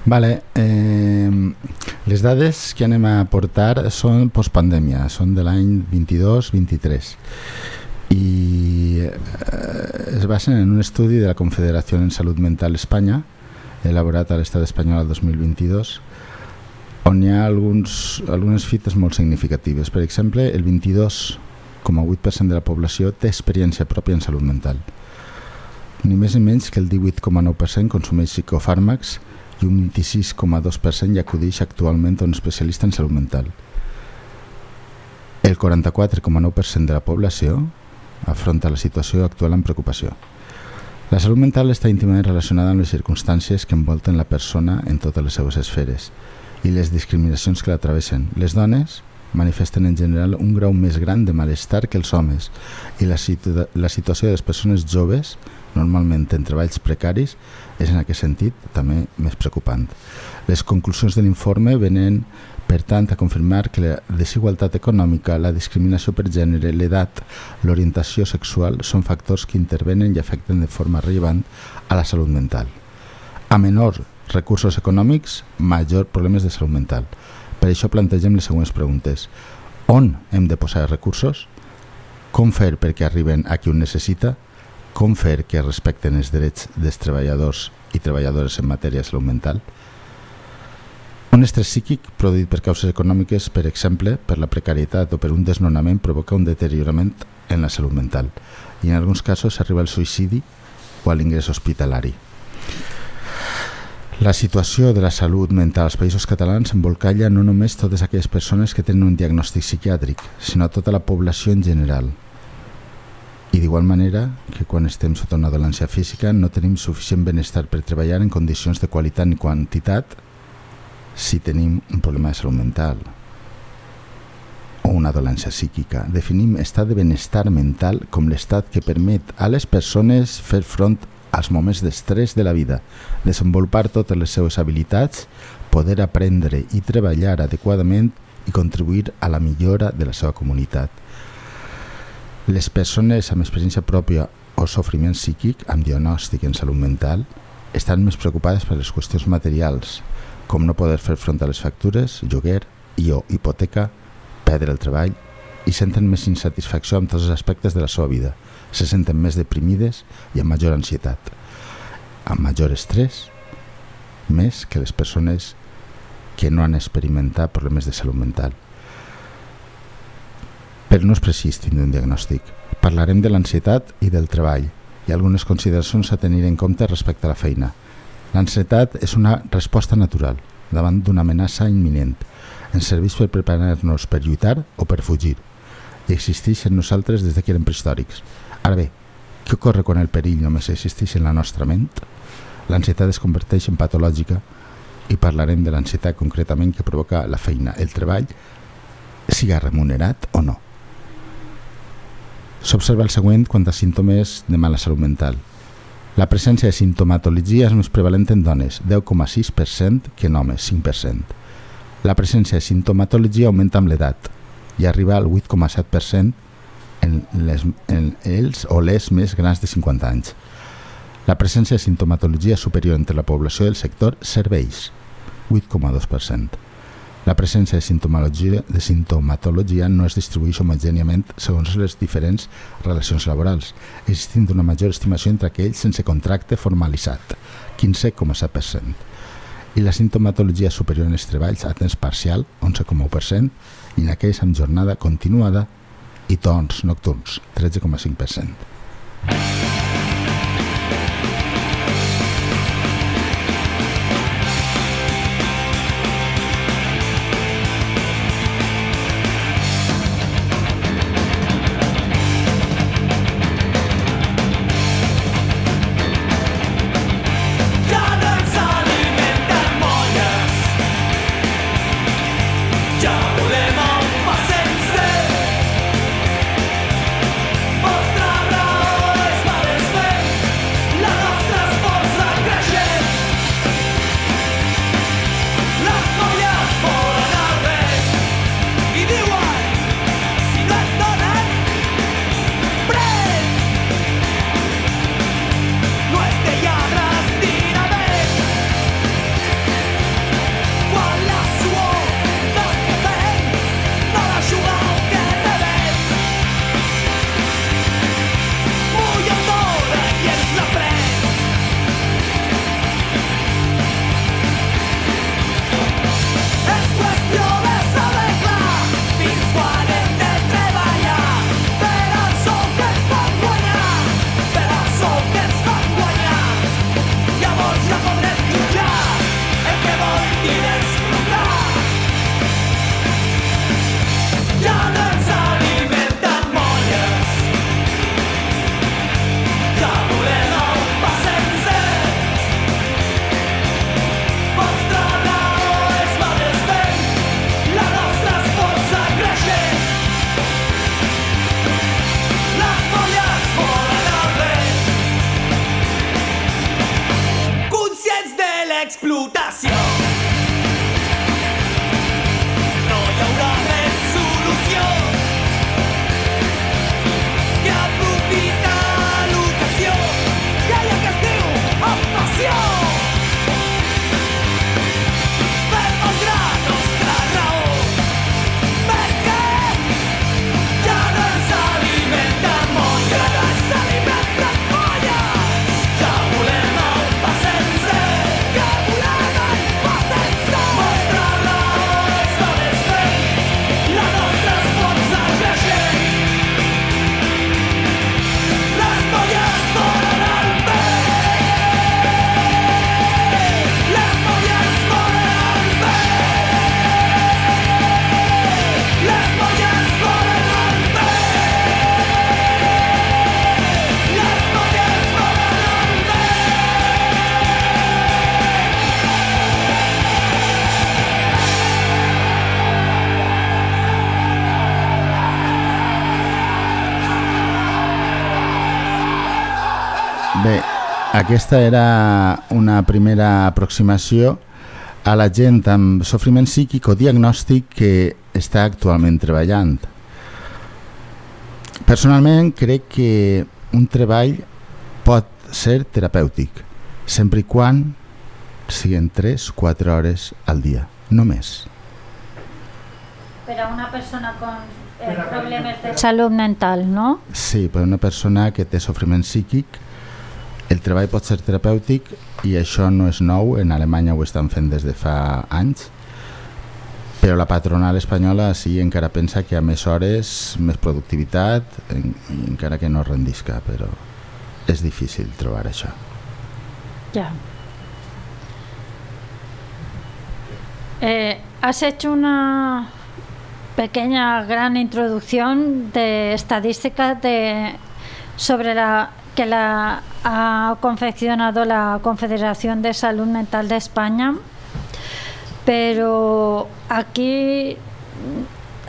Vale, eh, les dades que anem a aportar són postpandèmia, són de l'any 22-23 i eh, es basen en un estudi de la Confederació en Salut Mental Espanya elaborat a l'estat espanyol el 2022 on hi ha alguns, algunes fites molt significatives. Per exemple, el 22,8% de la població té experiència pròpia en salut mental. Ni més ni menys que el 18,9% consumeix psicofàrmacs i un 26,2% hi acudeix actualment a un especialista en salut mental. El 44,9% de la població afronta la situació actual amb preocupació. La salut mental està íntimament relacionada amb les circumstàncies que envolten la persona en totes les seues esferes i les discriminacions que la travessen. Les dones manifesten en general un grau més gran de malestar que els homes i la, situ la situació de les persones joves, normalment en treballs precaris, és en aquest sentit també més preocupant. Les conclusions de l'informe venen, per tant, a confirmar que la desigualtat econòmica, la discriminació per gènere, l'edat, l'orientació sexual són factors que intervenen i afecten de forma rellevant a la salut mental. A menor recursos econòmics, major problemes de salut mental. Per això plantegem les següents preguntes. On hem de posar recursos? Com fer perquè arriben a qui ho necessita? Com fer que respecten els drets dels treballadors i treballadores en matèria de salut mental. Un estrès psíquic produït per causes econòmiques, per exemple, per la precarietat o per un desnonament, provoca un deteriorament en la salut mental i en alguns casos arriba al suïcidi o a l'ingrés hospitalari. La situació de la salut mental als països catalans embolcalla no només totes aquelles persones que tenen un diagnòstic psiquiàtric, sinó tota la població en general. I d'igual manera que quan estem sota una dolència física no tenim suficient benestar per treballar en condicions de qualitat ni quantitat si tenim un problema de salut mental o una dolència psíquica. Definim estat de benestar mental com l'estat que permet a les persones fer front als moments d'estrès de la vida, desenvolupar totes les seues habilitats, poder aprendre i treballar adequadament i contribuir a la millora de la seva comunitat. Les persones amb experiència pròpia o sofriment psíquic amb diagnòstic en salut mental estan més preocupades per les qüestions materials, com no poder fer front a les factures, lloguer i o hipoteca, perdre el treball i senten més insatisfacció amb tots els aspectes de la seva vida. Se senten més deprimides i amb major ansietat, amb major estrès, més que les persones que no han experimentat problemes de salut mental. Però no és precís tindre un diagnòstic. Parlarem de l'ansietat i del treball i algunes consideracions a tenir en compte respecte a la feina. L'ansietat és una resposta natural davant d'una amenaça imminent. Ens serveix per preparar-nos per lluitar o per fugir i existeix en nosaltres des de que érem prehistòrics. Ara bé, què ocorre quan el perill només existeix en la nostra ment? L'ansietat es converteix en patològica i parlarem de l'ansietat concretament que provoca la feina, el treball, siga remunerat o no. S'observa el següent quant a símptomes de mala salut mental. La presència de sintomatologia és més prevalent en dones, 10,6% que en homes, 5%. La presència de sintomatologia augmenta amb l'edat i arriba al 8,7% en, les, en els o les més grans de 50 anys. La presència de sintomatologia superior entre la població del sector serveis, 8,2%. La presència de sintomatologia, de sintomatologia no es distribueix homogèniament segons les diferents relacions laborals, existint una major estimació entre aquells sense contracte formalitzat, 15,7%, i la sintomatologia superior en els treballs a temps parcial, 11,1%, i en aquells amb jornada continuada i tons nocturns, 13,5%. Aquesta era una primera aproximació a la gent amb sofriment psíquic o diagnòstic que està actualment treballant. Personalment crec que un treball pot ser terapèutic, sempre i quan siguin 3-4 hores al dia, no més. Per a una persona con eh, problemes de salut mental, no? Sí, per una persona que té sofriment psíquic el treball pot ser terapèutic i això no és nou, en Alemanya ho estan fent des de fa anys però la patronal espanyola sí encara pensa que a més hores, més productivitat, en, encara que no rendisca, però és difícil trobar això. Ya. Eh, has hecho una pequeña gran introducción de estadísticas de sobre la que la ha confeccionado la Confederación de Salud Mental de España, pero aquí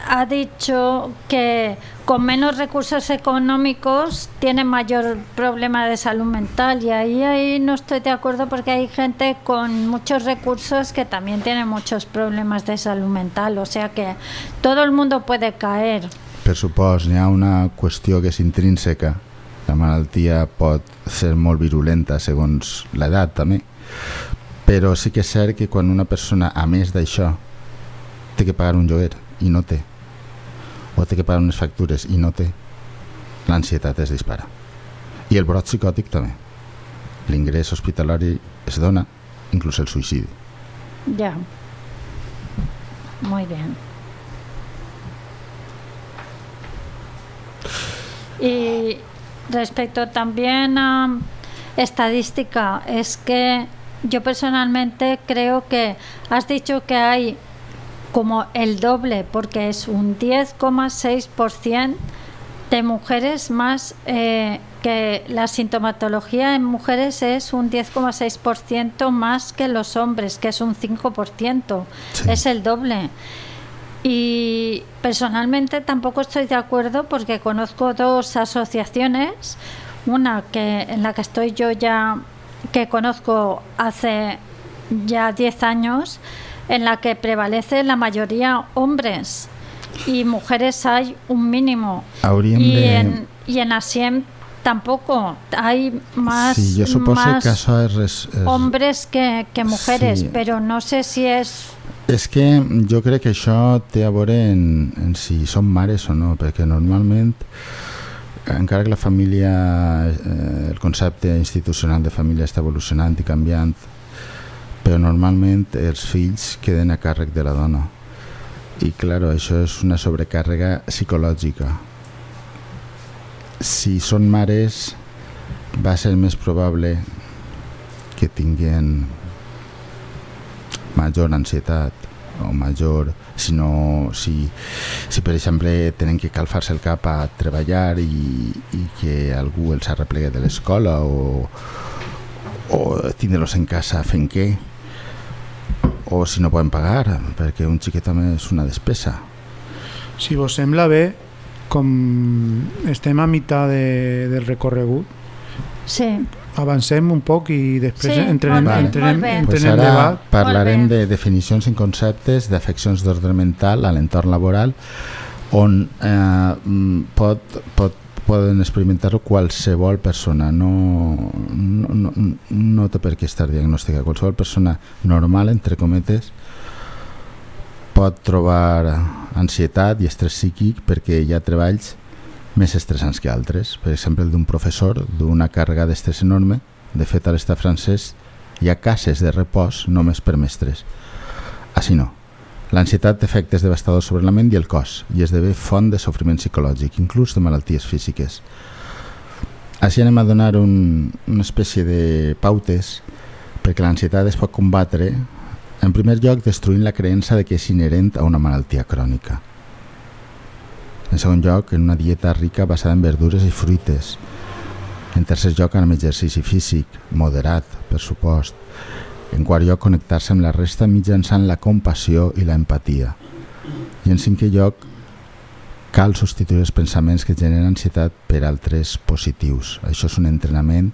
ha dicho que con menos recursos económicos tienen mayor problema de salud mental y ahí, ahí no estoy de acuerdo porque hay gente con muchos recursos que también tiene muchos problemas de salud mental, o sea que todo el mundo puede caer. Per supost, hi ha una qüestió que és intrínseca. La malaltia pot ser molt virulenta segons l'edat també, però sí que és cert que quan una persona, a més d'això, té que pagar un lloguer i no té, o té que pagar unes factures i no té, l'ansietat es dispara. I el brot psicòtic també. L'ingrés hospitalari es dona, inclús el suïcidi. Ya. Muy bien. Y respecto también a estadística, es que yo personalmente creo que has dicho que hay como el doble, porque es un 10,6% de mujeres más eh, que la sintomatología en mujeres es un 10,6% más que los hombres, que es un 5%. Es el doble. Y personalmente tampoco estoy de acuerdo porque conozco dos asociaciones, una que en la que estoy yo ya que conozco hace ya 10 años, en la que prevalece la mayoría hombres y mujeres hay un mínimo. Hauríem y, de- en, y en ASIEM tampoco hay más, Sí, que hombres que, que mujeres, Sí. pero no sé si es És que jo crec que això té a veure en, en si són mares o no, perquè normalment, encara que la família, eh, el concepte institucional de família està evolucionant i canviant, però normalment els fills queden a càrrec de la dona. I, clar, això és una sobrecàrrega psicològica. Si són mares, va ser més probable que tinguin major ansietat o major si, no, si, si per exemple tenen que calfar-se el cap a treballar i, i que algú els arreplega de l'escola o, o tindre-los en casa fent què o si no poden pagar perquè un xiquet també és una despesa Si vos sembla bé, com estem a meitat de, del recorregut, Sí. Avancem un poc i després Sí, entrenem, molt bé, entrenem, molt bé. pues entrenem ara debat. parlarem de definicions i conceptes d'afeccions d'ordre mental a l'entorn laboral on eh, mm, pot, pot, poden experimentar-ho qualsevol persona no, no, no, no té per què estar diagnòstica qualsevol persona normal entre cometes pot trobar ansietat i estrès psíquic perquè hi ha treballs més estressants que altres. Per exemple, el d'un professor d'una càrrega d'estrès enorme. De fet, a l'estat francès hi ha cases de repòs només per mestres. Així no. L'ansietat té efectes devastadors sobre la ment i el cos i esdevé font de sofriment psicològic, inclús de malalties físiques. Així anem a donar un, una espècie de pautes perquè l'ansietat es pot combatre en primer lloc destruint la creença de que és inherent a una malaltia crònica. En segon lloc, en una dieta rica basada en verdures i fruites. En tercer lloc, amb exercici físic, moderat, per supost. En quart lloc, connectar-se amb la resta mitjançant la compassió i la empatia. I en cinquè lloc, cal substituir els pensaments que generen ansietat per altres positius. Això és un entrenament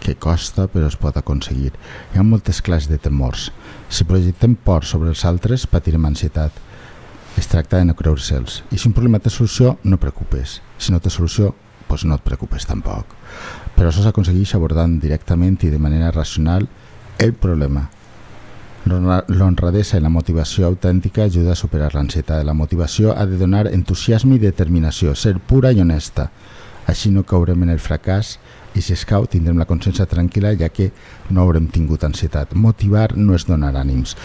que costa però es pot aconseguir. Hi ha moltes classes de temors. Si projectem por sobre els altres, patirem ansietat. Es tracta de no creure-se'ls. I si un problema té solució, no preocupes. Si no té solució, doncs no et preocupes tampoc. Però això s'aconsegueix abordant directament i de manera racional el problema. L'honra- L'honradesa i la motivació autèntica ajuda a superar l'ansietat. La motivació ha de donar entusiasme i determinació, ser pura i honesta. Així no caurem en el fracàs i si escau tindrem la consciència tranquil·la ja que no haurem tingut ansietat. Motivar no és donar ànims,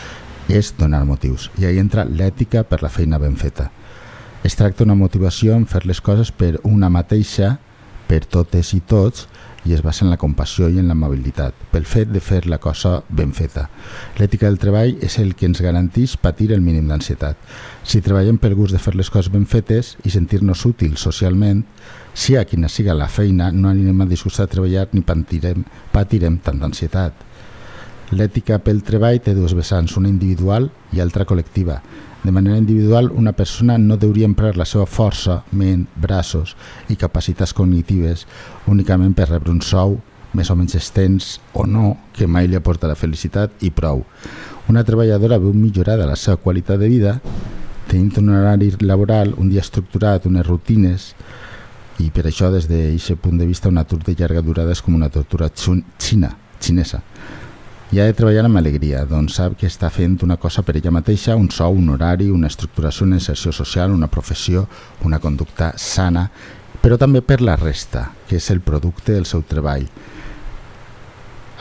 és donar motius. I ahí entra l'ètica per la feina ben feta. Es tracta d'una motivació en fer les coses per una mateixa, per totes i tots, i es basa en la compassió i en l'amabilitat, pel fet de fer la cosa ben feta. L'ètica del treball és el que ens garanteix patir el mínim d'ansietat. Si treballem pel gust de fer les coses ben fetes i sentir-nos útils socialment, si a quina siga la feina, no anirem a disgustar a treballar ni patirem, patirem tant d'ansietat. L'ètica pel treball té dues vessants, una individual i altra col·lectiva. De manera individual, una persona no hauria emprar la seva força, ment, braços i capacitats cognitives únicament per rebre un sou més o menys extens o no, que mai li aporta la felicitat i prou. Una treballadora veu millorada la seva qualitat de vida tenint un horari laboral, un dia estructurat, unes rutines i per això des d'aquest punt de vista un atur de llarga durada és com una tortura xina, xinesa i ha de treballar amb alegria, doncs sap que està fent una cosa per ella mateixa, un sou, un horari, una estructuració, una inserció social, una professió, una conducta sana, però també per la resta, que és el producte del seu treball.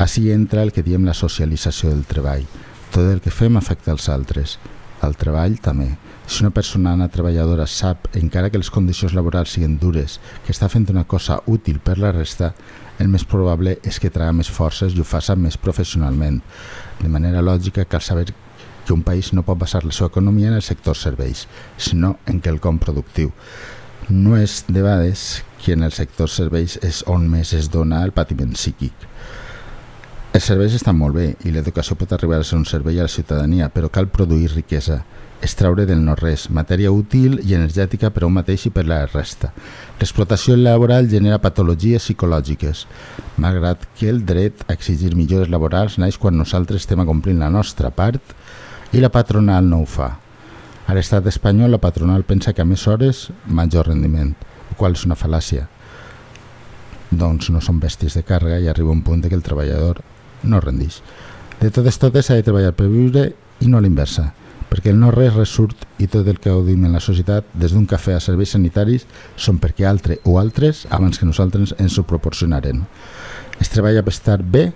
Així entra el que diem la socialització del treball. Tot el que fem afecta als altres. El treball també. Si una persona una treballadora sap, encara que les condicions laborals siguin dures, que està fent una cosa útil per la resta, el més probable és que traga més forces i ho faça més professionalment. De manera lògica, cal saber que un país no pot basar la seva economia en el sector serveis, sinó en quelcom productiu. No és de vegades que en el sector serveis és on més es dona el patiment psíquic. Els serveis estan molt bé i l'educació pot arribar a ser un servei a la ciutadania, però cal produir riquesa, extraure del no-res, matèria útil i energètica per a un mateix i per la resta. L'explotació laboral genera patologies psicològiques, malgrat que el dret a exigir millores laborals naix quan nosaltres estem acomplint la nostra part i la patronal no ho fa. A l'estat espanyol la patronal pensa que a més hores major rendiment, el qual és una fal·làcia. Doncs no són bèsties de càrrega i arriba un punt que el treballador no rendix. De totes totes s'ha de treballar per viure i no a l'inversa, perquè el no res ressurt i tot el que gaudim en la societat, des d'un cafè a serveis sanitaris, són perquè altre o altres, abans que nosaltres, ens ho proporcionaren. Es treballa per estar bé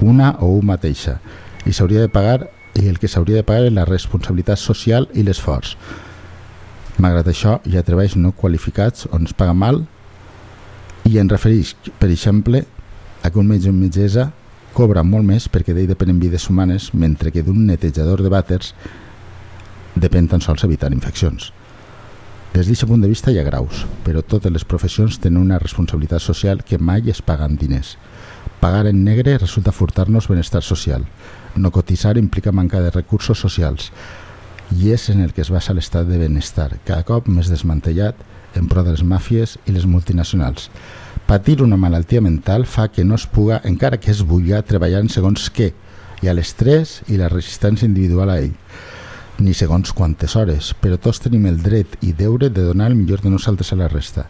una o una mateixa i s'hauria de pagar i el que s'hauria de pagar és la responsabilitat social i l'esforç. Malgrat això, hi ha treballs no qualificats on es paga mal i en refereix, per exemple, a que un metge o metgessa cobra molt més perquè d'ell depenen vides humanes, mentre que d'un netejador de vàters depèn tan sols evitar infeccions. Des d'aquest punt de vista hi ha graus, però totes les professions tenen una responsabilitat social que mai es paga amb diners. Pagar en negre resulta furtar-nos benestar social. No cotitzar implica manca de recursos socials i és en el que es basa l'estat de benestar, cada cop més desmantellat en pro de les màfies i les multinacionals. Patir una malaltia mental fa que no es puga, encara que es vulgui, treballar en segons què, i a l'estrès i la resistència individual a ell ni segons quantes hores, però tots tenim el dret i deure de donar el millor de nosaltres a la resta.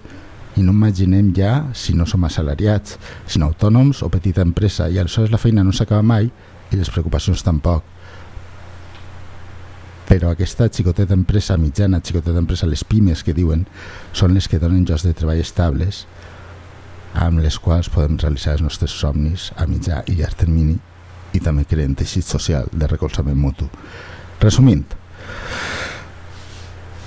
I no imaginem ja si no som assalariats, sinó autònoms o petita empresa, i aleshores la feina no s'acaba mai i les preocupacions tampoc. Però aquesta xicoteta empresa, mitjana xicoteta empresa, les pimes que diuen, són les que donen llocs de treball estables amb les quals podem realitzar els nostres somnis a mitjà i llarg termini i també creen teixit social de recolzament mutu. Resumint,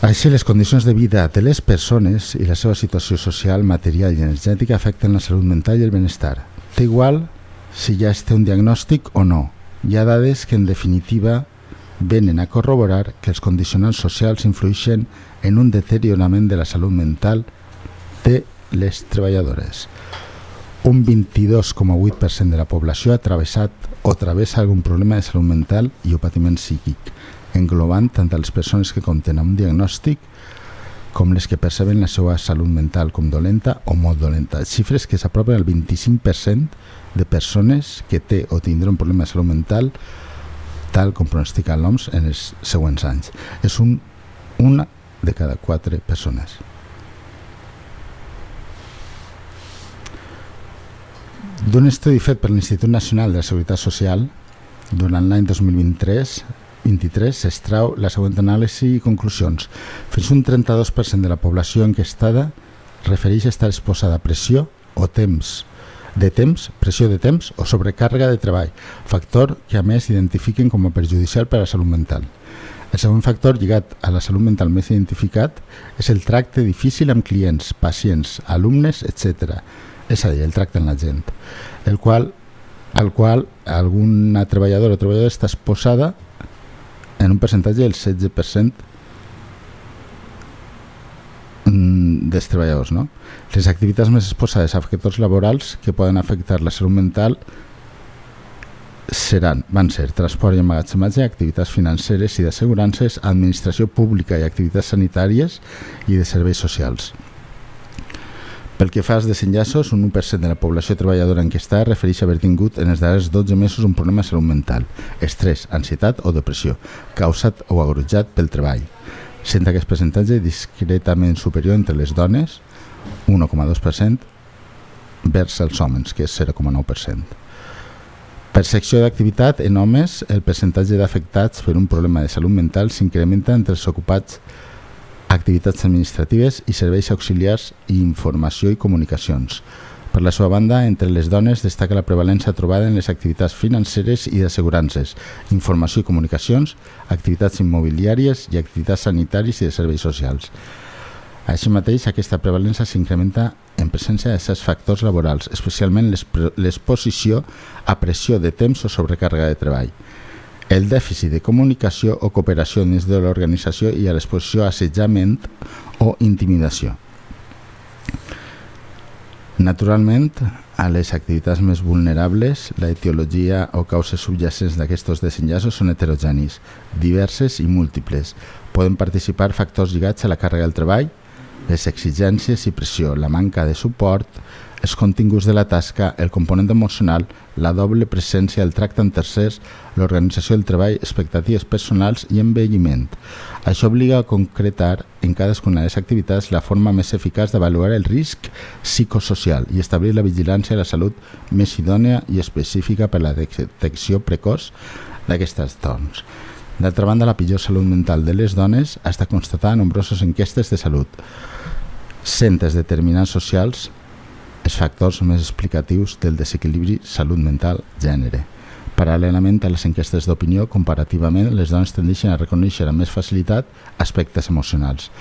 així les condicions de vida de les persones i la seva situació social, material i energètica afecten la salut mental i el benestar. Té igual si ja es té un diagnòstic o no. Hi ha dades que en definitiva venen a corroborar que els condicionants socials influeixen en un deteriorament de la salut mental de les treballadores. Un 22,8% de la població ha travessat o travessa algun problema de salut mental i o patiment psíquic, englobant tant les persones que compten amb un diagnòstic com les que perceben la seva salut mental com dolenta o molt dolenta. Xifres que s'apropen al 25% de persones que té o tindrà un problema de salut mental tal com pronostica l'OMS en els següents anys. És un, una de cada quatre persones. D'un estudi fet per l'Institut Nacional de la Seguretat Social, durant l'any 2023 23 s'estrau la següent anàlisi i conclusions. Fins un 32% de la població enquestada refereix a estar exposada a pressió o temps de temps, pressió de temps o sobrecàrrega de treball, factor que a més identifiquen com a perjudicial per a la salut mental. El segon factor lligat a la salut mental més identificat és el tracte difícil amb clients, pacients, alumnes, etc. És a dir, el tracte amb la gent, el qual, al qual alguna treballadora o treballadora està exposada en un percentatge del 16% mm, dels treballadors. No? Les activitats més exposades a factors laborals que poden afectar la salut mental seran, van ser transport i emmagatzematge, activitats financeres i d'assegurances, administració pública i activitats sanitàries i de serveis socials. Pel que fa als desenllaços, un 1% de la població treballadora enquestada refereix haver tingut en els darrers 12 mesos un problema de salut mental, estrès, ansietat o depressió, causat o agrotjat pel treball. Sent aquest percentatge discretament superior entre les dones, 1,2%, vers els homes, que és 0,9%. Per secció d'activitat, en homes, el percentatge d'afectats per un problema de salut mental s'incrementa entre els ocupats activitats administratives i serveis auxiliars i informació i comunicacions. Per la seva banda, entre les dones destaca la prevalència trobada en les activitats financeres i d'assegurances, informació i comunicacions, activitats immobiliàries i activitats sanitàries i de serveis socials. Així mateix, aquesta prevalència s'incrementa en presència de certs factors laborals, especialment l'exposició a pressió de temps o sobrecàrrega de treball, el dèficit de comunicació o cooperació dins de l'organització i a l'exposició a assetjament o intimidació. Naturalment, a les activitats més vulnerables, la etiologia o causes subjacents d'aquests desenllaços són heterogenis, diverses i múltiples. Poden participar factors lligats a la càrrega del treball, les exigències i pressió, la manca de suport, els continguts de la tasca, el component emocional, la doble presència, el tracte amb tercers, l'organització del treball, expectatives personals i envelliment. Això obliga a concretar en cadascuna de les activitats la forma més eficaç d'avaluar el risc psicosocial i establir la vigilància de la salut més idònea i específica per a la detecció precoç d'aquests trastorns. D'altra banda, la pitjor salut mental de les dones està constatada en nombroses enquestes de salut sent els determinants socials els factors més explicatius del desequilibri salut mental-gènere. Paral·lelament a les enquestes d'opinió, comparativament, les dones tendeixen a reconèixer amb més facilitat aspectes emocionals.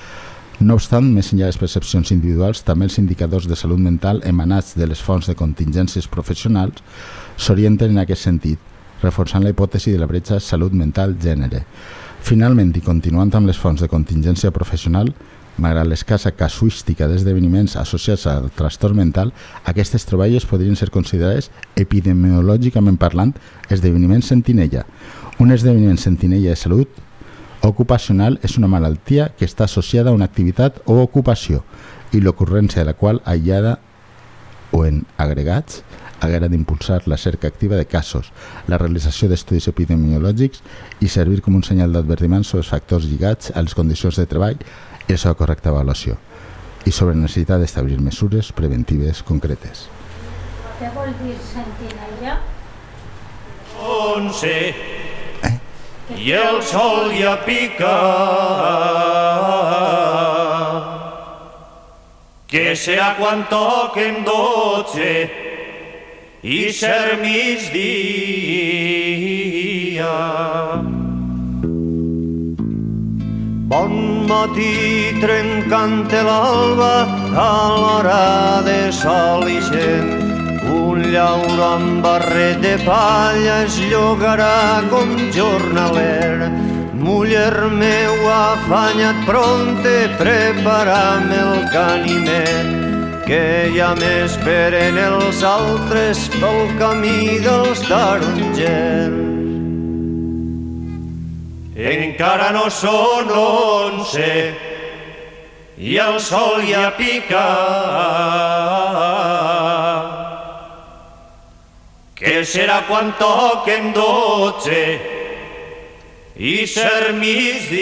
No obstant, més enllà de les percepcions individuals, també els indicadors de salut mental emanats de les fonts de contingències professionals s'orienten en aquest sentit, reforçant la hipòtesi de la bretxa salut mental-gènere. Finalment, i continuant amb les fonts de contingència professional, Malgrat l'escassa casuística d'esdeveniments associats al trastorn mental, aquestes troballes podrien ser considerades epidemiològicament parlant esdeveniments sentinella. Un esdeveniment sentinella de salut ocupacional és una malaltia que està associada a una activitat o ocupació i l'ocurrència de la qual aïllada o en agregats haguera d'impulsar la cerca activa de casos, la realització d'estudis epidemiològics i servir com un senyal d'advertiment sobre els factors lligats a les condicions de treball i la seva correcta avaluació i sobre la necessitat d'establir mesures preventives concretes. Què vol dir sentinella? Once eh? i el sol ja pica que sea quan toquen dotze i ser migdia. Bon matí trencant l'alba a l'hora de sol i gent. Un llaur amb barret de palla es llogarà com jornaler. Muller meu, afanyat pronte, preparam el canimet, que ja m'esperen els altres pel camí dels tarongers. Encara no són onze i el sol ja pica. Què serà quan toquen dotze i ser migdia?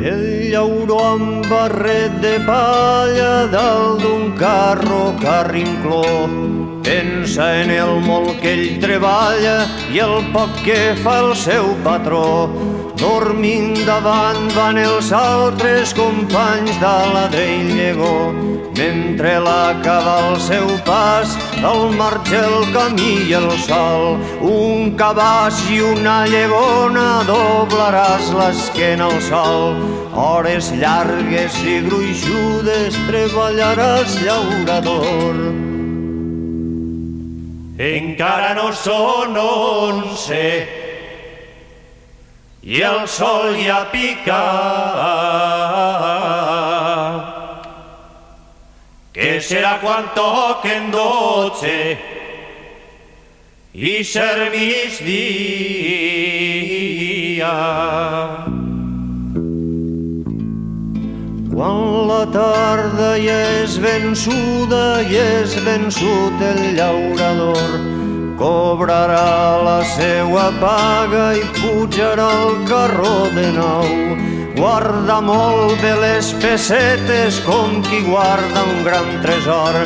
El llauró amb barret de palla dalt d'un carro carrincló pensa en el molt que ell treballa i el poc que fa el seu patró. Dormint davant van els altres companys d'aladre i llegó, mentre l'acaba el seu pas, al marge el camí i el sol. Un cabàs i una llegona doblaràs l'esquena al sol. Hores llargues i gruixudes treballaràs llaurador. Encara no són onze i el sol ja pica. Què serà quan toquen dotze i ser migdia? Quan la tarda hi és vençuda i és vençut el llaurador, cobrarà la seua paga i pujarà al carro de nou. Guarda molt bé les pessetes com qui guarda un gran tresor.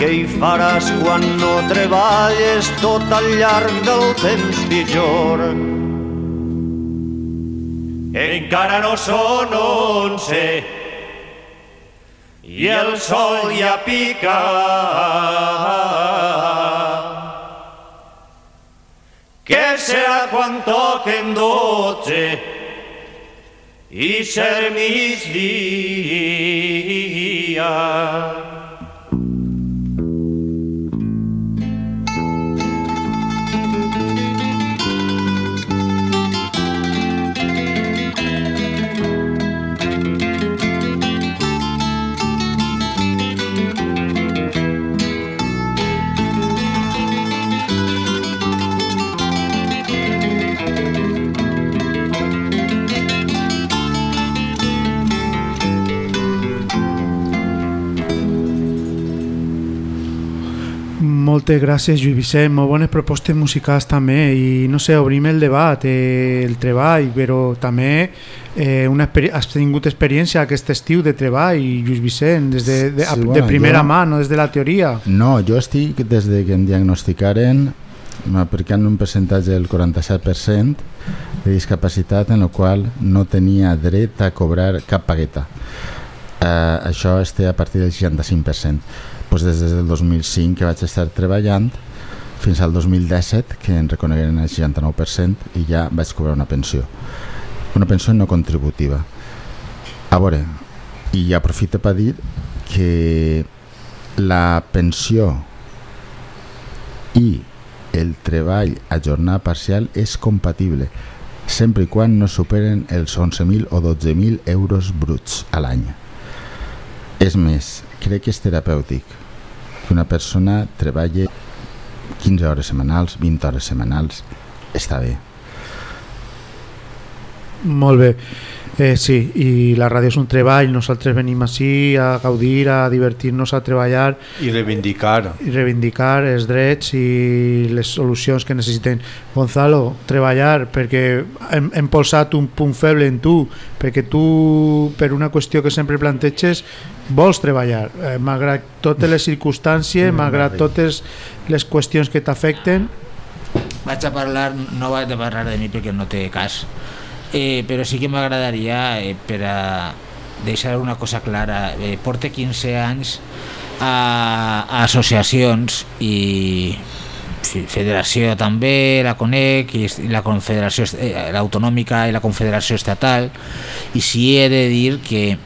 Què hi faràs quan no treballes tot al llarg del temps pitjor? Encara no són onze y el sol ya pica. ¿Qué será cuando toquen doce y ser mis días? Moltes gràcies, Lluís Vicent. Molt bones propostes musicals també. I no sé, obrim el debat, eh, el treball, però també eh, una has tingut experiència aquest estiu de treball, Lluís Vicent, des de, de, sí, bueno, de primera jo, mà, no des de la teoria. No, jo estic des de que em diagnosticaren aplicant un percentatge del 47% de discapacitat en el qual no tenia dret a cobrar cap pagueta. Eh, això es té a partir del 65% pues des del 2005 que vaig estar treballant fins al 2017 que en reconegueren el 69% i ja vaig cobrar una pensió. Una pensió no contributiva. A veure i aprofito per dir que la pensió i el treball a jornada parcial és compatible sempre i quan no superen els 11.000 o 12.000 euros bruts a l'any. És més, crec que és terapèutic que una persona treballi 15 hores setmanals, 20 hores setmanals, està bé. Molt bé. Eh, sí, i la ràdio és un treball, nosaltres venim així a gaudir, a divertir-nos, a treballar i reivindicar i reivindicar els drets i les solucions que necessiten. Gonzalo, treballar perquè hem, hem posat un punt feble en tu, perquè tu per una qüestió que sempre planteges vols treballar, eh, malgrat totes les circumstàncies, malgrat totes les qüestions que t'afecten. Vaig a parlar, no vaig a parlar de mi perquè no té cas, eh, però sí que m'agradaria eh, per a deixar una cosa clara. Eh, porta 15 anys a, a associacions i federació també, la CONEC i la confederació eh, l'autonòmica i la confederació estatal. I sí he de dir que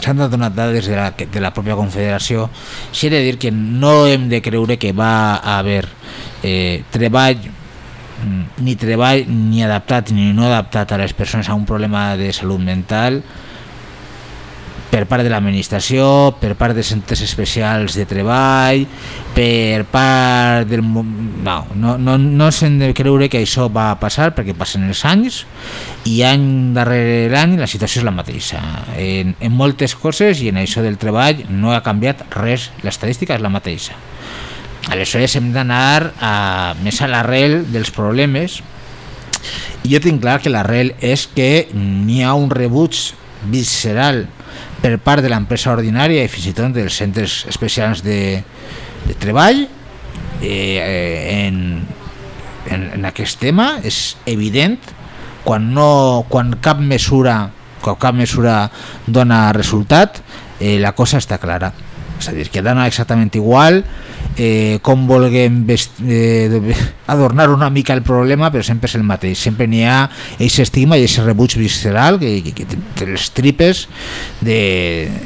s'han donat dades de la, de la pròpia confederació. Sí he de dir que no hem de creure que va haver eh, treball ni treball ni adaptat ni no adaptat a les persones a un problema de salut mental per part de l'administració, per part de centres especials de treball, per part del... No, no, no, no s'hem de creure que això va passar perquè passen els anys i any darrere l'any la situació és la mateixa. En, en moltes coses i en això del treball no ha canviat res, l'estadística és la mateixa. Aleshores hem d'anar a, més a l'arrel dels problemes. I jo tinc clar que l'arrel és que n'hi ha un rebuig visceral per part de l'empresa ordinària i fins i tot dels centres especials de, de treball eh, en, en, en aquest tema. És evident quan, no, quan cap mesura quan cap mesura dona resultat eh, la cosa està clara. És a dir, que dona exactament igual eh, com vulguem eh, adornar una mica el problema però sempre és el mateix, sempre n'hi ha aquest estigma i aquest rebuig visceral que, que, que té les tripes de,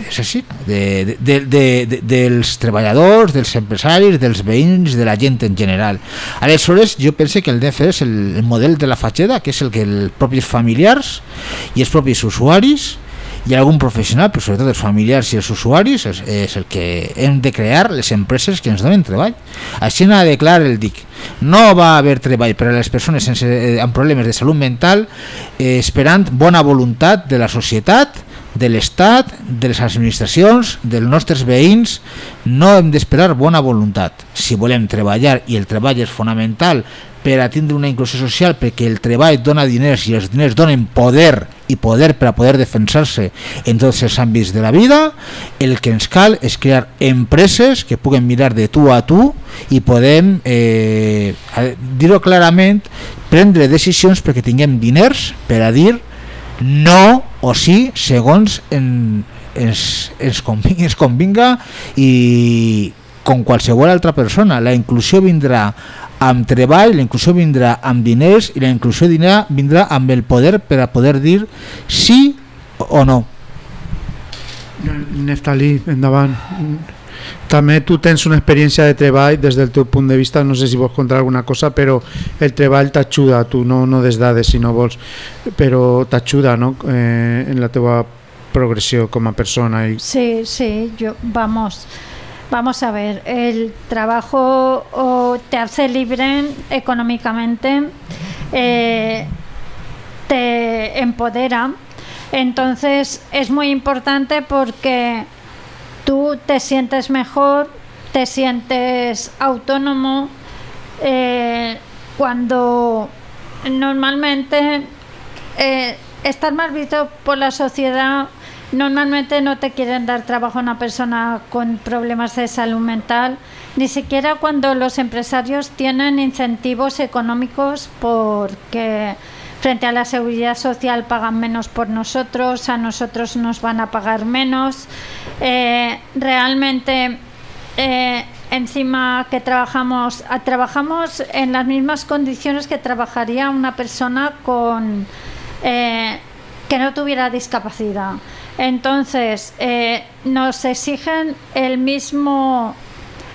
és així, de, de, de, de, de, dels treballadors, dels empresaris, dels veïns, de la gent en general. Aleshores, jo penso que el DF és el, el model de la fatxeda, que és el que els propis familiars i els propis usuaris hi ha algun professional, però sobretot els familiars i els usuaris, és, és el que hem de crear les empreses que ens donen treball. Així n'ha de clar el DIC. No va haver treball per a les persones sense, eh, amb problemes de salut mental eh, esperant bona voluntat de la societat, de l'Estat, de les administracions, dels nostres veïns, no hem d'esperar bona voluntat. Si volem treballar, i el treball és fonamental per a tindre una inclusió social perquè el treball dona diners i els diners donen poder i poder per a poder defensar-se en tots els àmbits de la vida el que ens cal és crear empreses que puguen mirar de tu a tu i podem eh, dir-ho clarament prendre decisions perquè tinguem diners per a dir no o sí segons en, ens, ens, convinga, ens convinga i com qualsevol altra persona la inclusió vindrà amb treball, la inclusió vindrà amb diners i la inclusió vindrà, vindrà amb el poder per a poder dir sí o no. Neftalí, endavant. També tu tens una experiència de treball des del teu punt de vista, no sé si vols contar alguna cosa, però el treball t'ajuda, tu no, no des dades si no vols, no? eh, en la teva progressió com a persona. I... Sí, sí, yo, vamos, Vamos a ver, el trabajo te hace libre económicamente, eh, te empodera, entonces es muy importante porque tú te sientes mejor, te sientes autónomo, eh, cuando normalmente eh, estás mal visto por la sociedad Normalmente no te quieren dar trabajo a una persona con problemas de salud mental, ni siquiera cuando los empresarios tienen incentivos económicos porque frente a la seguridad social pagan menos por nosotros, a nosotros nos van a pagar menos. Eh, realmente eh, encima que trabajamos, trabajamos en las mismas condiciones que trabajaría una persona con eh, que no tuviera discapacidad. Entonces, eh, nos exigen el mismo,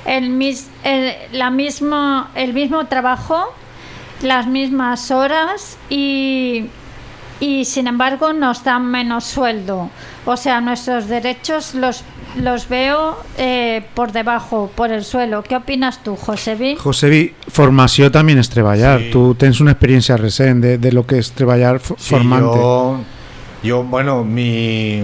el, mis, el, la mismo, el mismo trabajo, las mismas horas y, y, sin embargo, nos dan menos sueldo. O sea, nuestros derechos los, los veo eh, por debajo, por el suelo. ¿Qué opinas tú, Josebi? Josebi, formación también es treballar. Sí. Tú tienes una experiencia recién de, de, lo que es treballar sí, formante. Yo yo, bueno, mi,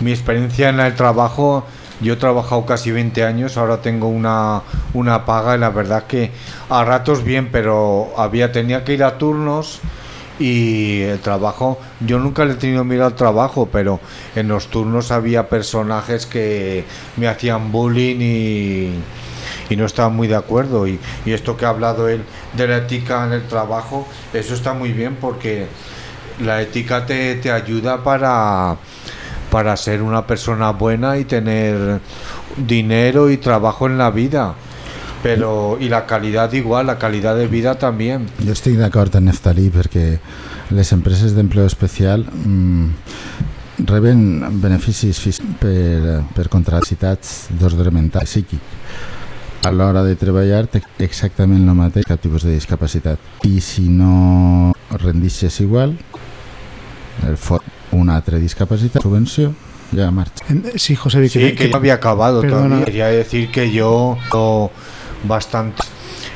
mi experiencia en el trabajo, yo he trabajado casi 20 años, ahora tengo una, una paga y la verdad que a ratos bien, pero había tenía que ir a turnos y el trabajo, yo nunca le he tenido miedo al trabajo, pero en los turnos había personajes que me hacían bullying y, no estaba muy de acuerdo. Y, y esto que ha hablado él de la ética en el trabajo, eso está muy bien porque la ética te, te ayuda para, para ser una persona buena y tener dinero y trabajo en la vida. Però, i la qualitat igual, la qualitat de vida també. Jo estic d'acord amb Neftalí perquè les empreses d'empleo especial mm, reben beneficis per, per contracitats d'ordre mental psíquic. A l'hora de treballar exactament el mateix cap tipus de discapacitat. I si no rendixes igual, el fot una altra discapacitat, subvenció, ya marcha. Sí, José Vic, Sí, que no había acabado Perdona. todavía. Quería decir que yo yo bastante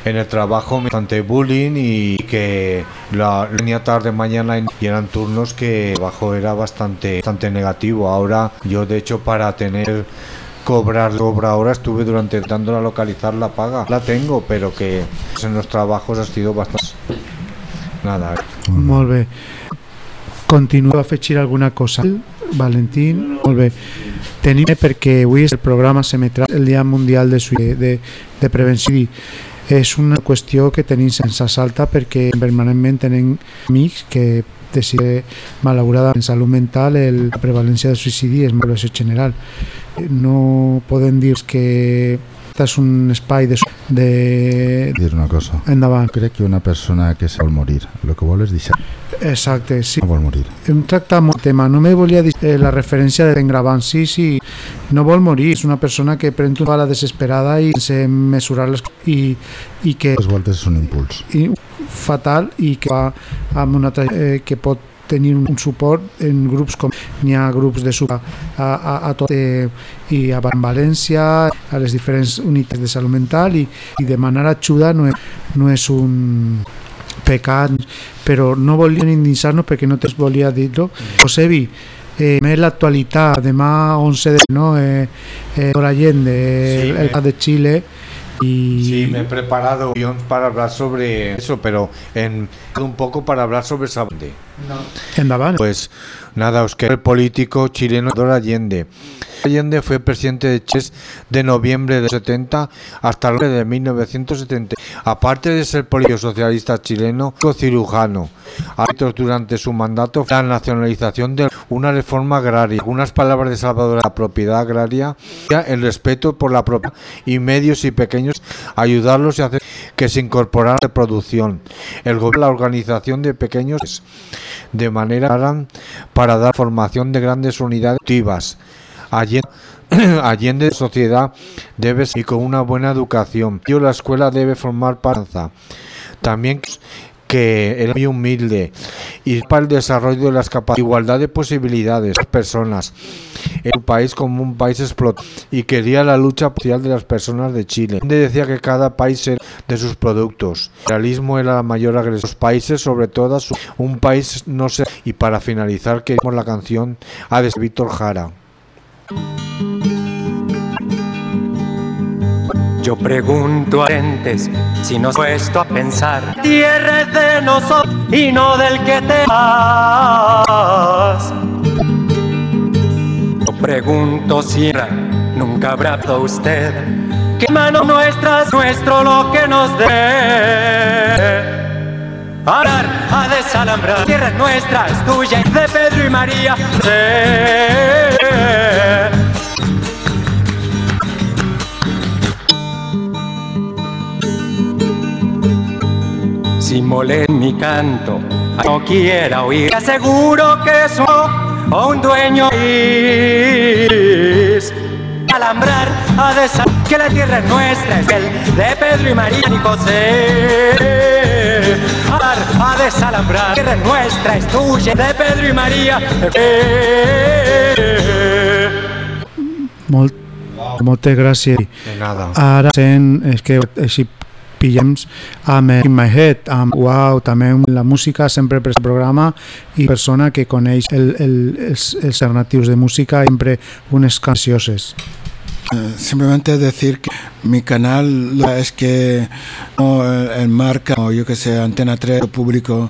en el trabajo bastante bullying y que la venía tarde mañana y eran turnos que trabajo era bastante bastante negativo. Ahora yo de hecho para tener cobrar cobra ahora estuve durante intentando a localizar la paga. La tengo, pero que en los trabajos ha sido bastante nada. Molt bé. Continuo a afegir alguna cosa. Valentín, molt bé. Tenim perquè avui el programa s'emetrà el Dia Mundial de, Sui- de, de Prevenció. És una qüestió que tenim sense salta perquè permanentment tenim amics que decide malaurada en salut mental el, la prevalència de suïcidi és població general. No poden dir que este és un espai de, de dir una cosa. Endavant. Crec que una persona que se vol morir, el que vol és deixar. Exacte, sí. No vol morir. Hem tractat molt tema. No me volia dir eh, la referència de Gravant. Sí, sí, no vol morir. És una persona que pren una bala desesperada i sense mesurar les i, i que Les voltes és un impuls. i fatal i que va amb una eh, que pot tenir un suport en grups com n'hi ha grups de suport a, a, a tot eh, i a Van València a les diferents unitats de salut mental i, i demanar ajuda no és, no és un pecat però no volien indicar-nos perquè no te volia dir-ho Josebi eh, més l'actualitat demà 11 de no eh, eh, Allende Sí, el, el de Chile y Sí, me he preparado guion para hablar sobre eso, pero en un poco para hablar sobre Sabande. Endavant Pues nada, os quedo el político chileno Salvador Allende. Allende fue presidente de Chile de noviembre de 70 hasta el de 1970. Aparte de ser político socialista chileno, cirujano. Durante su mandato fue la nacionalización de una reforma agraria. Algunas palabras de Salvador la propiedad agraria, el respeto por la propiedad y medios y pequeños, ayudarlos y hacer que se incorporara a la producción. El gobierno, la organización de pequeños de manera para dar formación de grandes unidades productivas. Allende, de sociedad debe ser y con una buena educación. La escuela debe formar panza. También que era muy humilde y para el desarrollo de las capacidades, igualdad de posibilidades de las personas en un país como un país explotado y quería la lucha social de las personas de Chile. Allende decía que cada país era de sus productos. El realismo era la mayor agresión los países, sobre todo un país no se y para finalizar queremos la canción a Víctor Jara. Yo pregunto a gentes si nos puesto a pensar. Tierra es de nosotros y no del que te vas. Yo pregunto si nunca habrá usted. Que mano nuestra es nuestro lo que nos dé. Arar a desalambrar, tierra es nuestra, es tuya, de Pedro y María. Sí. Si mole mi canto, no quiera oír, aseguro que soy un dueño es alambrar a desa que la tierra es nuestra, es el de Pedro y María y José. Alar a desalambrar, la tierra es nuestra, es tuya, de Pedro y María. Eh. Molt, moltes gràcies. De nada. Ara sent, és que així amb eh, In My Head, amb Wow, també amb la música sempre per el programa i persona que coneix el, el, els, els de música sempre unes cancioses. Eh, Simplemente decir que mi canal es que no, el, el marca o yo que sé Antena 3 o público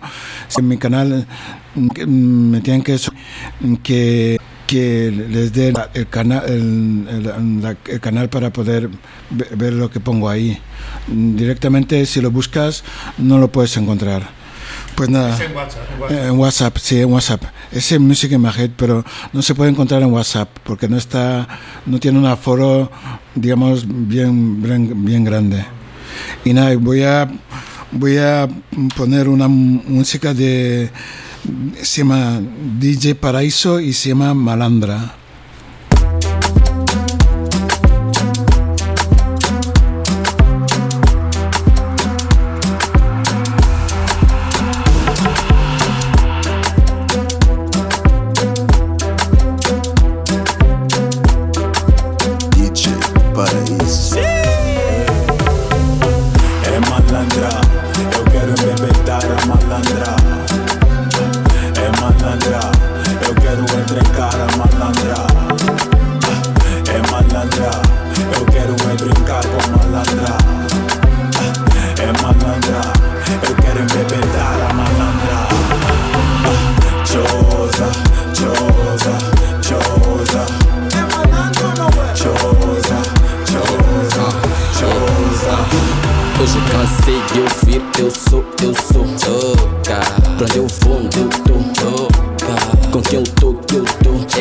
en mi canal mm, mm, me tienen que que que les dé el canal el, el- el canal para poder ve- ver lo que pongo ahí directamente si lo buscas no lo puedes encontrar pues nada Es en WhatsApp, en WhatsApp. Eh, en WhatsApp, sí, en WhatsApp. Es en Music in My Head, pero no se puede encontrar en WhatsApp porque no está, no tiene un aforo, digamos, bien, bien, bien grande. Y nada, voy a, voy a poner una música de, se llama DJ Paraíso y se llama Malandra.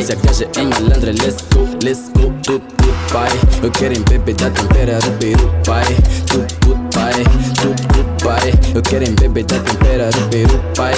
Tô Se a gaja é malandra, let's go, let's go Tu, tu, pai Eu quero embebedar tempera do peru, pai Tu, tu, pai Tu, tu, pai Eu quero embebedar tempera do peru, pai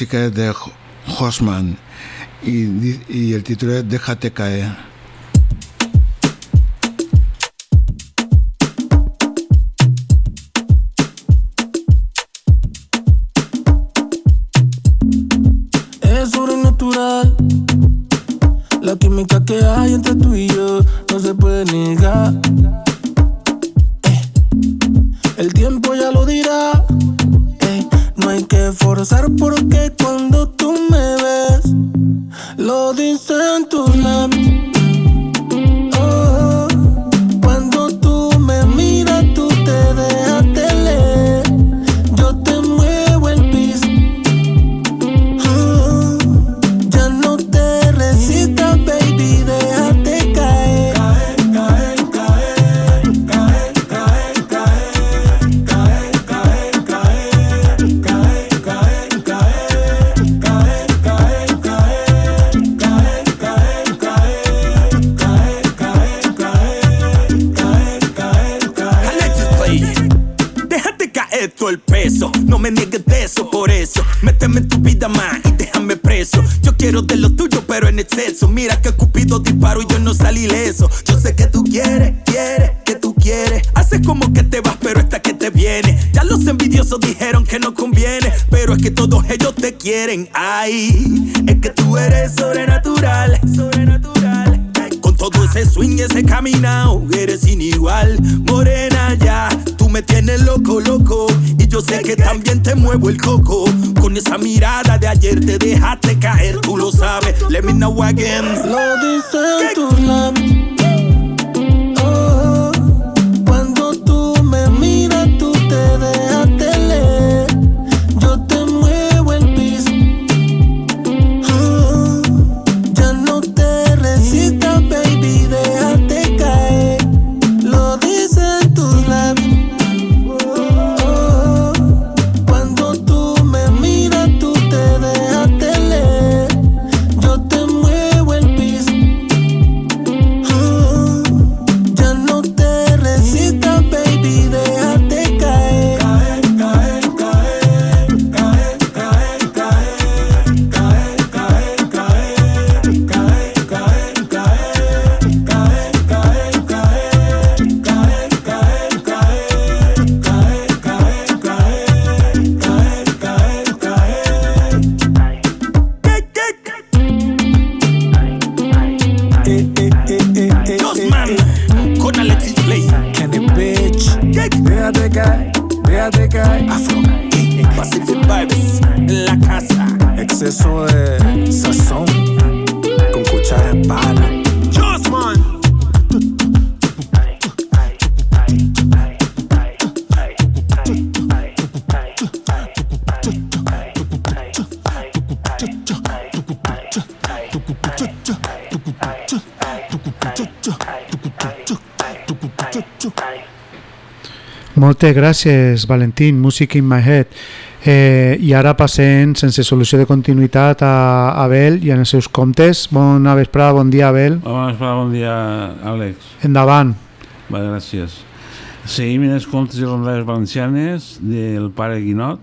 música es de Ho- Hosman y, el título es Déjate caer. La química que hay entre tú y yo no se puede negar. Eh, El tiempo ya lo dirá. Forzar porque cuando tú me ves, lo dicen tus exceso. Mira que Cupido disparo y yo no salí ileso. Yo sé que tú quieres, quieres, que tú quieres. Haces como que te vas, pero esta que te viene. Ya los envidiosos dijeron que no conviene. Pero es que todos ellos te quieren. Ay, es que tú eres sobrenatural. Sobrenatural. Con todo ese swing, ese caminao, eres inigual. Morena ya, me tienes loco, loco. Y yo sé que también te muevo el coco. Con esa mirada de ayer te dejaste caer, tú lo sabes. Let me know again. Lo dicen tus labios. Oh, cuando tú me miras, tú te dejas Moltes gràcies, Valentín, Music in my head. Eh, I ara passem, sense solució de continuïtat, a Abel i en els seus comptes. Bona vesprada, bon dia, Abel. Bona vesprada, bon dia, Àlex. Endavant. Va, gràcies. Seguim en els comptes i rondades valencianes del pare Guinot,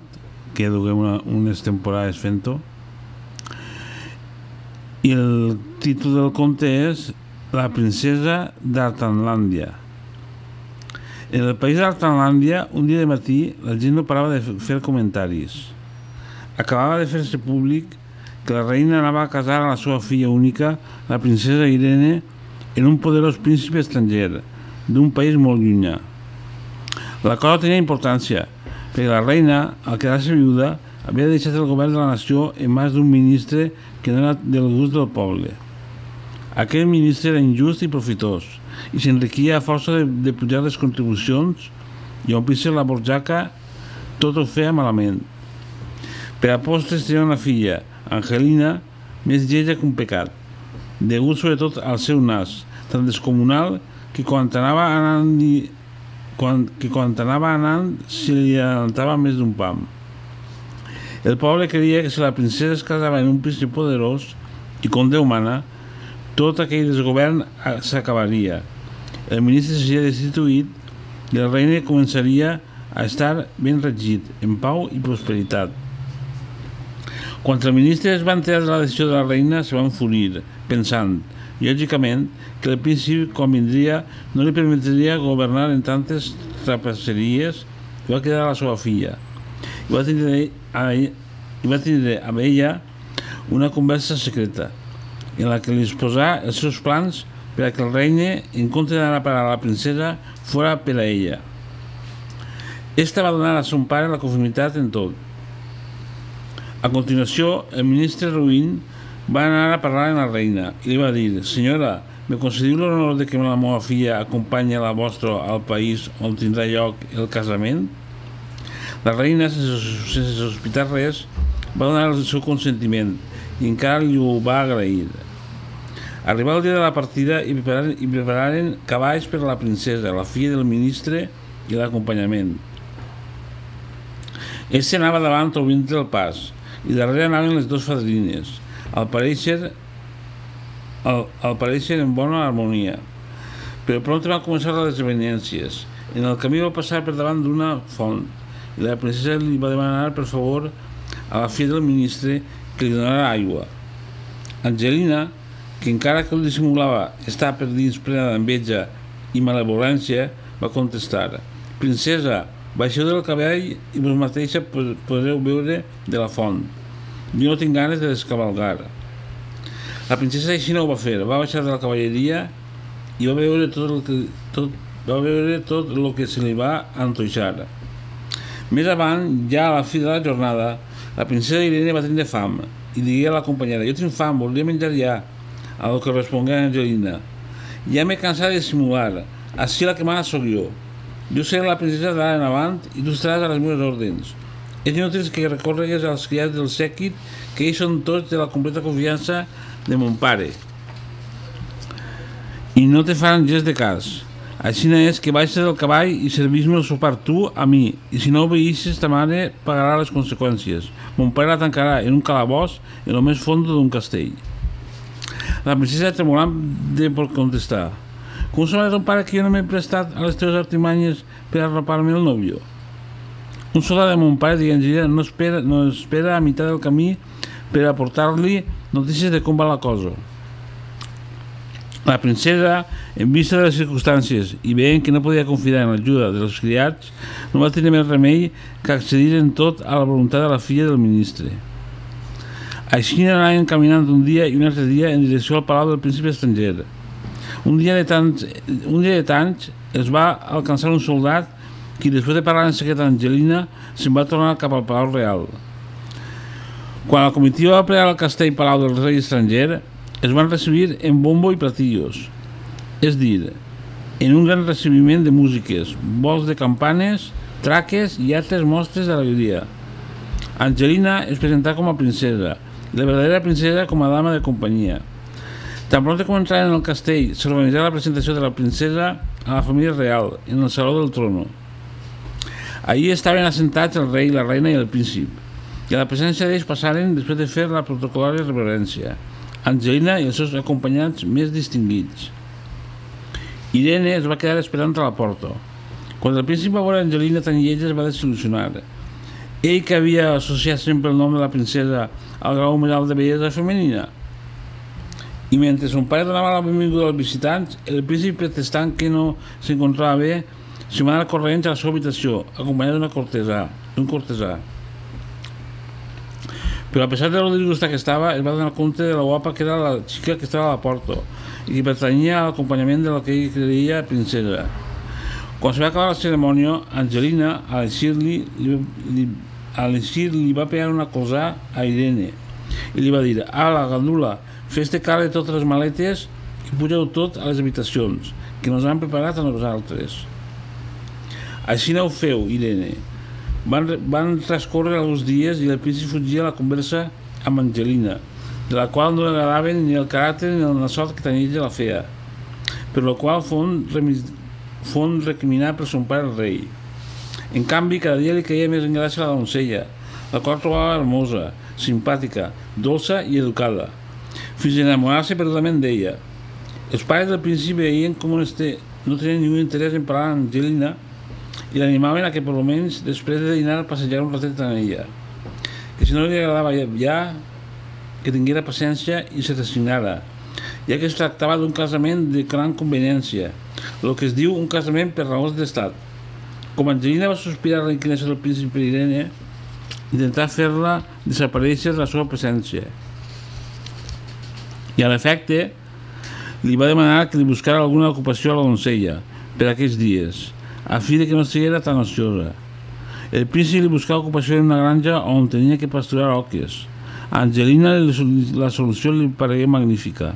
que duguem una, unes temporades fent-ho. I el títol del conte és La princesa d'Artanlàndia. En el país d'Artanlàndia, un dia de matí, la gent no parava de fer comentaris. Acabava de fer-se públic que la reina anava a casar a la seva filla única, la princesa Irene, en un poderós príncipe estranger, d'un país molt llunyà. La cosa tenia importància, perquè la reina, al quedar-se viuda, havia deixat el govern de la nació en mans d'un ministre que no era del gust del poble. Aquell ministre era injust i profitós i s'enriquia a força de, de pujar les contribucions i omplir-se la borjaca tot ho feia malament. Per a postres tenia una filla, Angelina, més lleja que un pecat, degut sobretot al seu nas, tan descomunal que quan anava anant i, quan, que quan anava anant se li adelantava més d'un pam. El poble creia que si la princesa es casava en un príncipe poderós i com Déu mana, tot aquell desgovern s'acabaria. El ministre seria destituït i el regne començaria a estar ben regit, en pau i prosperitat. Quan els ministres van treure la decisió de la reina, se van furir, pensant, lògicament, que el príncipe, quan vindria, no li permetria governar en tantes trapasseries i va quedar la seva filla. I va tindre, a i va tindre amb ella una conversa secreta en la que li exposà els seus plans per a que el regne, en compte d'anar a parar a la princesa, fora per a ella. Esta va donar a son pare la conformitat en tot. A continuació, el ministre Ruin va anar a parlar amb la reina i li va dir «Senyora, me concediu l'honor de que la meva filla acompanyi la vostra al país on tindrà lloc el casament?» La reina, sense, sense sospitar res, va donar el seu consentiment i encara li ho va agrair. Arribà el dia de la partida i prepararen, i prepararen cavalls per a la princesa, la filla del ministre i l'acompanyament. Ell anava davant obrint el pas i darrere anaven les dues fadrines, al pareixer, al, al pareixer en bona harmonia. Però pront van començar les desavenències. En el camí va passar per davant d'una font i la princesa li va demanar per favor a la filla del ministre que li donara aigua. Angelina, que encara que el dissimulava està per dins plena d'enveja i malevolència, va contestar «Princesa, baixeu del cavall i vos mateixa podreu veure de la font. Jo no tinc ganes de descavalgar». La princesa així no ho va fer, va baixar de la cavalleria i va veure tot el que, tot, va veure tot el que se li va antoixar. Més avant, ja a la fi de la jornada, la princesa Irene va tenir fam i digué a la companyera, jo tinc fam, voldria menjar ja, a lo que respongué Angelina. Ja m'he cansat de simular, així la que mana sóc jo. Jo seré la princesa d'ara en avant i tu estaràs a les meves ordens. És inútil que recorregues als criats del sèquit, que ells són tots de la completa confiança de mon pare. I no te faran gest de cas. Així és que baixes del cavall i servis-me el sopar tu a mi, i si no obeïsses ta mare pagarà les conseqüències. Mon pare la tancarà en un calabós en el més fondo d'un castell. La princesa tremolant de por contestar. Ton pare que jo no m'he prestat a les teves artimanyes per arropar-me el nòvio? Un soldat de mon pare, diguem no espera, no espera a meitat del camí per aportar-li notícies de com va la cosa. La princesa, en vista de les circumstàncies i veient que no podia confiar en l'ajuda dels criats, no va tenir més remei que accedir en tot a la voluntat de la filla del ministre. Així anaven caminant un dia i un altre dia en direcció al palau del príncipe estranger. Un dia de tants, un dia de tants es va alcançar un soldat qui després de parlar en secret amb Angelina se'n va tornar cap al Palau Real. Quan la comitiva va plegar al castell Palau del rei estranger, es van recibir en bombo i platillos, és dir, en un gran recibiment de músiques, vols de campanes, traques i altres mostres d'alegria. Angelina es presentà com a princesa la verdadera princesa com a dama de companyia. Tan pronto en el castell, s'organitzà la presentació de la princesa a la família real, en el saló del trono. Allí estaven assentats el rei, la reina i el príncip, i a la presència d'ells passaren després de fer la protocolària reverència, Angelina i els seus acompanyants més distinguits. Irene es va quedar esperant a la porta. Quan el príncip va veure Angelina tan lleja es va desil·lusionar. Ell que havia associat sempre el nom de la princesa al grau més alt de bellesa femenina, i mentre son pare donava la benvinguda als visitants, el príncip protestant que no s'encontrava bé, se va anar corrents a la seva habitació, acompanyat d'una cortesà, d'un cortesà. Però a pesar de lo disgustat que estava, es va donar compte de la guapa que era la xica que estava a la porta i que pertanyia a l'acompanyament de la que ell creia princesa. Quan se va acabar la cerimònia, Angelina, a l'eixir-li, li, li, a li va pegar una cosa a Irene i li va dir, ala, gandula, Fes-te càrrec de totes les maletes i pugeu tot a les habitacions, que nos han preparat a nosaltres. Així no ho feu, Irene. Van, van transcórrer alguns dies i el príncip fugia a la conversa amb Angelina, de la qual no agradaven ni el caràcter ni la sort que tenia la feia, per la qual fon, remis, fon recriminar per son pare el rei. En canvi, cada dia li caia més en gràcia la doncella, la qual trobava hermosa, simpàtica, dolça i educada fins a enamorar-se perdudament d'ella. Els pares del principi veien com este no tenien ningú interès en parlar amb Angelina i l'animaven a que per almenys després de dinar passejar un ratet amb ella. Que si no li agradava ja, que tinguera paciència i se resignara, ja que es tractava d'un casament de gran conveniència, el que es diu un casament per raons d'estat. Com Angelina va sospirar la inclinació del príncip Irene, intentar fer-la desaparèixer de la seva presència i a l'efecte li va demanar que li buscara alguna ocupació a la doncella per aquells dies, a fi de que no estiguera tan ociosa. El príncip li buscava ocupació en una granja on tenia que pasturar oques. A Angelina la solució li paregué magnífica.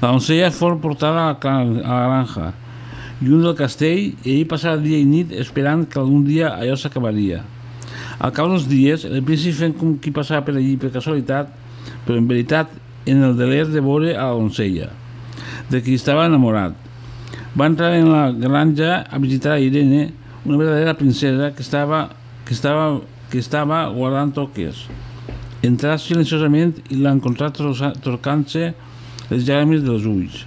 La doncella fou portada a la granja un del castell i ell passava dia i nit esperant que algun dia allò s'acabaria. Al cap d'uns dies, el príncip fent com qui passava per allí per casualitat, però en veritat en el deler de veure a la doncella, de qui estava enamorat. Va entrar en la granja a visitar a Irene, una verdadera princesa que estava, que estava, que estava guardant toques. Entrà silenciosament i l'ha encontrat trocant-se les llàgrimes dels ulls.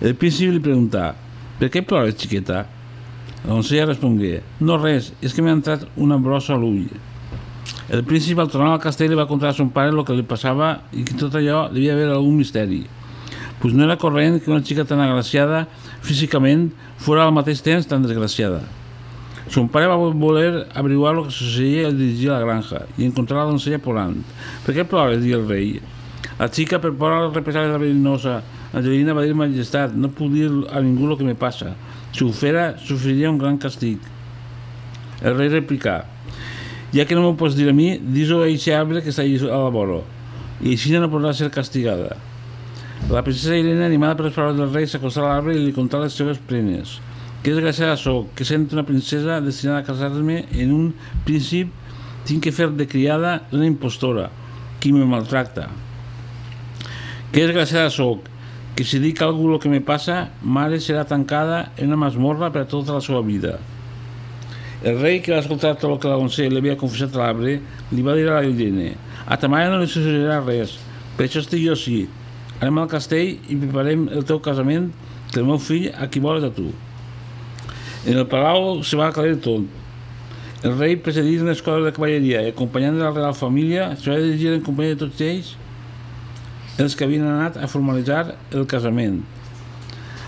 El príncipe li preguntà, per què plores, xiqueta? La doncella respongué, no res, és que m'ha entrat una brossa a l'ull. El príncip al tornar al castell li va contar a son pare el que li passava i que tot allò devia haver algun misteri. Pues no era corrent que una xica tan agraciada físicament fora al mateix temps tan desgraciada. Son pare va voler averiguar el que succeïa al dirigir la granja i encontrar la doncella plorant. Per què plores? dir el rei. La xica, per por a la represàlia verinosa, Angelina va dir majestat, no puc dir a ningú el que me passa. Si ho fera, sofriria un gran castig. El rei replicà, ja que no m'ho pots dir a mi, dis-ho a aquest arbre que està a la vora, i així no podrà ser castigada. La princesa Irene, animada per les paraules del rei, s'acostà a l'arbre i li contà les seves prenes. Que desgraciada soc, que sent una princesa destinada a casar-me en un príncip, tinc que fer de criada d'una impostora, qui me maltracta. Que desgraciada soc, que si dic algú el que me passa, mare serà tancada en una masmorra per a tota la seva vida. El rei, que va escoltar tot el que la doncella li havia confessat a l'arbre, li va dir a la Irene, a ta mare no li succeirà res, per això estic jo així. Anem al castell i preparem el teu casament que el meu fill a qui voles a tu. En el palau se va aclarir tot. El rei, precedit una escola de cavalleria i acompanyant de la real família, se va dirigir en companyia de tots ells els que havien anat a formalitzar el casament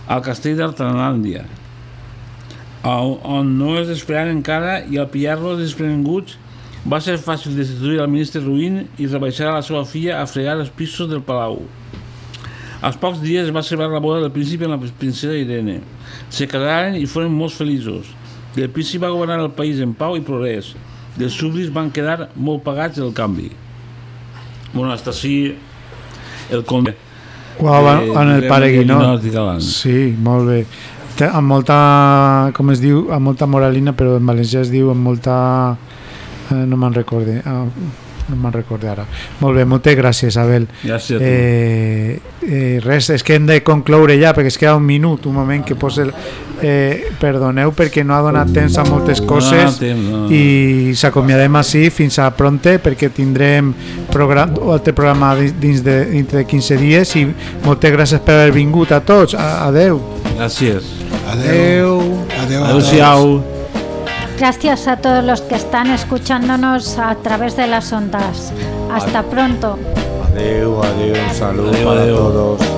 al castell d'Artanlàndia, on no es esperaven encara i al pillar-los desprevinguts va ser fàcil destituir el ministre Ruïn i rebaixar a la seva filla a fregar els pisos del palau. Als pocs dies va celebrar la boda del príncipe amb la princesa Irene. Se casaren i foren molt feliços. El principi va governar el país en pau i progrés. Els súbdits van quedar molt pagats del canvi. Bueno, hasta així el conde. Uau, de- en el pare Guinot. Sí, molt bé. Té- Amb molta, com es diu, amb molta moralina, però en valencià es diu amb molta... Eh, no me'n recorde. Ah, no me'n recorde ara. Molt bé, moltes gràcies, Abel. Gràcies a tu. Eh, eh, res, és que hem de concloure ja, perquè es queda un minut, un moment que posa... El, eh, perdoneu perquè no ha donat temps a moltes No, coses temps, no. i s'acomiadem així fins a pronte perquè tindrem program, altre programa di- dins de, dintre de 15 dies i moltes gràcies per haver vingut a tots. Adeu. Gràcies. Adeu. Adeu. Adeu-siau. Gracias a todos los que están escuchándonos a través de las ondas. Hasta pronto. Adeu, adeu, un saludo Adeu, para todos.